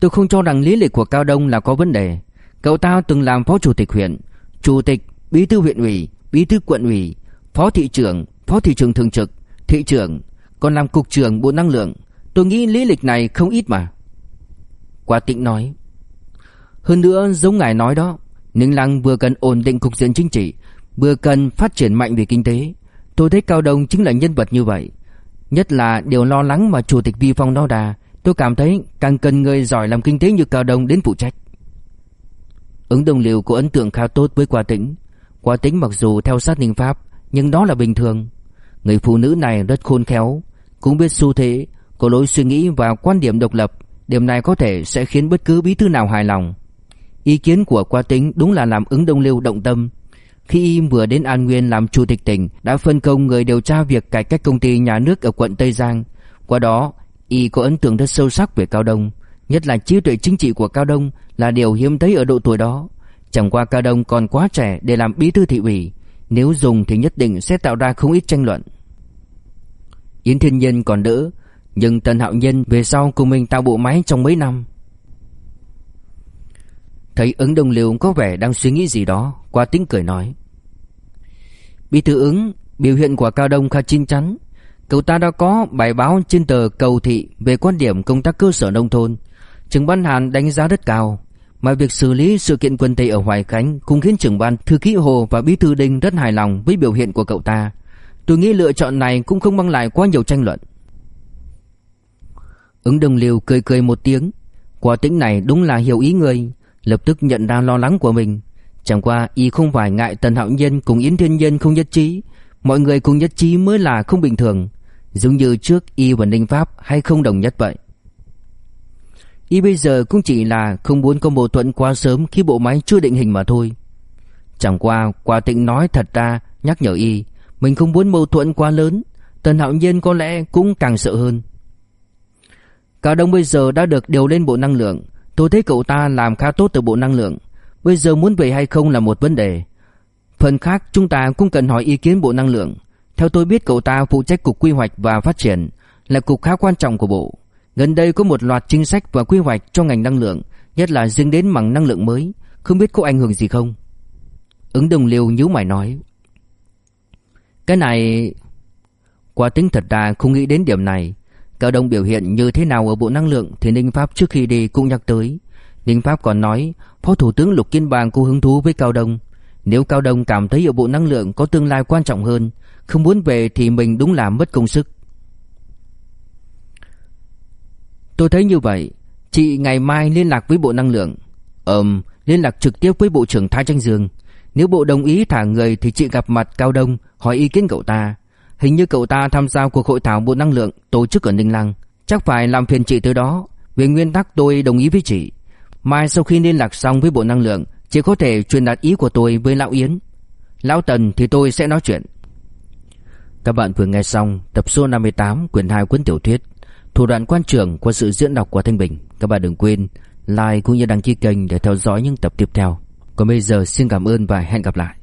Tôi không cho rằng lý lịch của Cao Đông là có vấn đề. Cậu ta từng làm phó chủ tịch huyện, chủ tịch, bí thư huyện ủy, bí thư quận ủy, phó thị trưởng, phó thị trưởng thường trực, thị trưởng, còn làm cục trưởng Bộ Năng lượng. Tôi nghĩ lý lịch này không ít mà. Quả tịnh nói. Hơn nữa giống ngài nói đó, Ninh Lăng vừa cần ổn định cục diện chính trị, vừa cần phát triển mạnh về kinh tế. Tôi thấy Cao Đông chính là nhân vật như vậy. Nhất là điều lo lắng mà Chủ tịch Vi Phong nói đà, tôi cảm thấy càng cần người giỏi làm kinh tế như Cao Đông đến phụ trách. Ứng đồng liều có ấn tượng khá tốt với Quả Tĩnh Quả tính mặc dù theo sát ninh pháp, Nhưng đó là bình thường. Người phụ nữ này rất khôn khéo. Cũng biết xu thế, Có lối suy nghĩ và quan điểm độc lập, Điểm này có thể sẽ khiến bất cứ bí thư nào hài lòng. Ý kiến của Qua Tính đúng là làm ứng đông lưu động tâm. Khi y vừa đến An Nguyên làm chủ tịch tỉnh, Đã phân công người điều tra việc cải cách công ty nhà nước ở quận Tây Giang. Qua đó, y có ấn tượng rất sâu sắc về Cao Đông, Nhất là trí tuệ chính trị của Cao Đông là điều hiếm thấy ở độ tuổi đó. Chẳng qua Cao Đông còn quá trẻ để làm bí thư thị ủy, Nếu dùng thì nhất định sẽ tạo ra không ít tranh luận. Yến Thiên Nhân còn đỡ, Nhưng Tần Hạo Nhân về sau cùng mình tạo bộ máy trong mấy năm. Thấy ứng đồng liều có vẻ đang suy nghĩ gì đó, Qua tính cười nói. Bí thư ứng, Biểu hiện của Cao Đông khá chín chắn. Cậu ta đã có bài báo trên tờ cầu thị Về quan điểm công tác cơ sở nông thôn. Trường Ban Hàn đánh giá rất cao mà việc xử lý sự kiện quân Tây ở Hoài Khánh cũng khiến trưởng ban thư ký Hồ và bí thư Đinh rất hài lòng với biểu hiện của cậu ta. Tôi nghĩ lựa chọn này cũng không mang lại quá nhiều tranh luận. Ứng đồng liều cười cười một tiếng. Quả tính này đúng là hiểu ý người, lập tức nhận ra lo lắng của mình. Chẳng qua y không phải ngại Tần Hạo Nhân cùng Yến Thiên Nhân không nhất trí. Mọi người cùng nhất trí mới là không bình thường. Giống như trước y và Ninh Pháp hay không đồng nhất vậy. Y bây giờ cũng chỉ là không muốn có mâu thuẫn quá sớm khi bộ máy chưa định hình mà thôi. Chẳng qua Quả Tịnh nói thật ra nhắc nhở Y, mình không muốn mâu thuẫn quá lớn, Tần Hạo Nhiên có lẽ cũng càng sợ hơn. Cao Đông bây giờ đã được điều lên bộ năng lượng, tôi thấy cậu ta làm khá tốt từ bộ năng lượng, bây giờ muốn về hay không là một vấn đề. Phần khác chúng ta cũng cần hỏi ý kiến bộ năng lượng. Theo tôi biết cậu ta phụ trách cục quy hoạch và phát triển, là cục khá quan trọng của bộ. Gần đây có một loạt chính sách và quy hoạch cho ngành năng lượng, nhất là riêng đến mảng năng lượng mới, không biết có ảnh hưởng gì không? Ứng đồng liêu nhíu mày nói. Cái này... Quả tính thật ra không nghĩ đến điểm này. Cao Đông biểu hiện như thế nào ở Bộ Năng lượng thì Ninh Pháp trước khi đi cũng nhắc tới. Ninh Pháp còn nói Phó Thủ tướng Lục Kiên Bang có hứng thú với Cao Đông. Nếu Cao Đông cảm thấy ở Bộ Năng lượng có tương lai quan trọng hơn, không muốn về thì mình đúng là mất công sức. Tôi thấy như vậy, chị ngày mai liên lạc với Bộ Năng lượng. Ừm, liên lạc trực tiếp với Bộ trưởng Thái Tranh Dương. Nếu Bộ đồng ý thả người thì chị gặp mặt Cao Đông hỏi ý kiến cậu ta. Hình như cậu ta tham gia cuộc hội thảo Bộ Năng lượng tổ chức ở Ninh Lăng. Chắc phải làm phiền chị tới đó. Về nguyên tắc tôi đồng ý với chị. Mai sau khi liên lạc xong với Bộ Năng lượng, chị có thể truyền đạt ý của tôi với Lão Yến. Lão Tần thì tôi sẽ nói chuyện. Các bạn vừa nghe xong tập số 58 quyển 2 cuốn tiểu thuyết Thủ đoạn quan trưởng của sự diễn đọc của Thanh Bình. Các bạn đừng quên like cũng như đăng ký kênh để theo dõi những tập tiếp theo. Còn bây giờ, xin cảm ơn và hẹn gặp lại.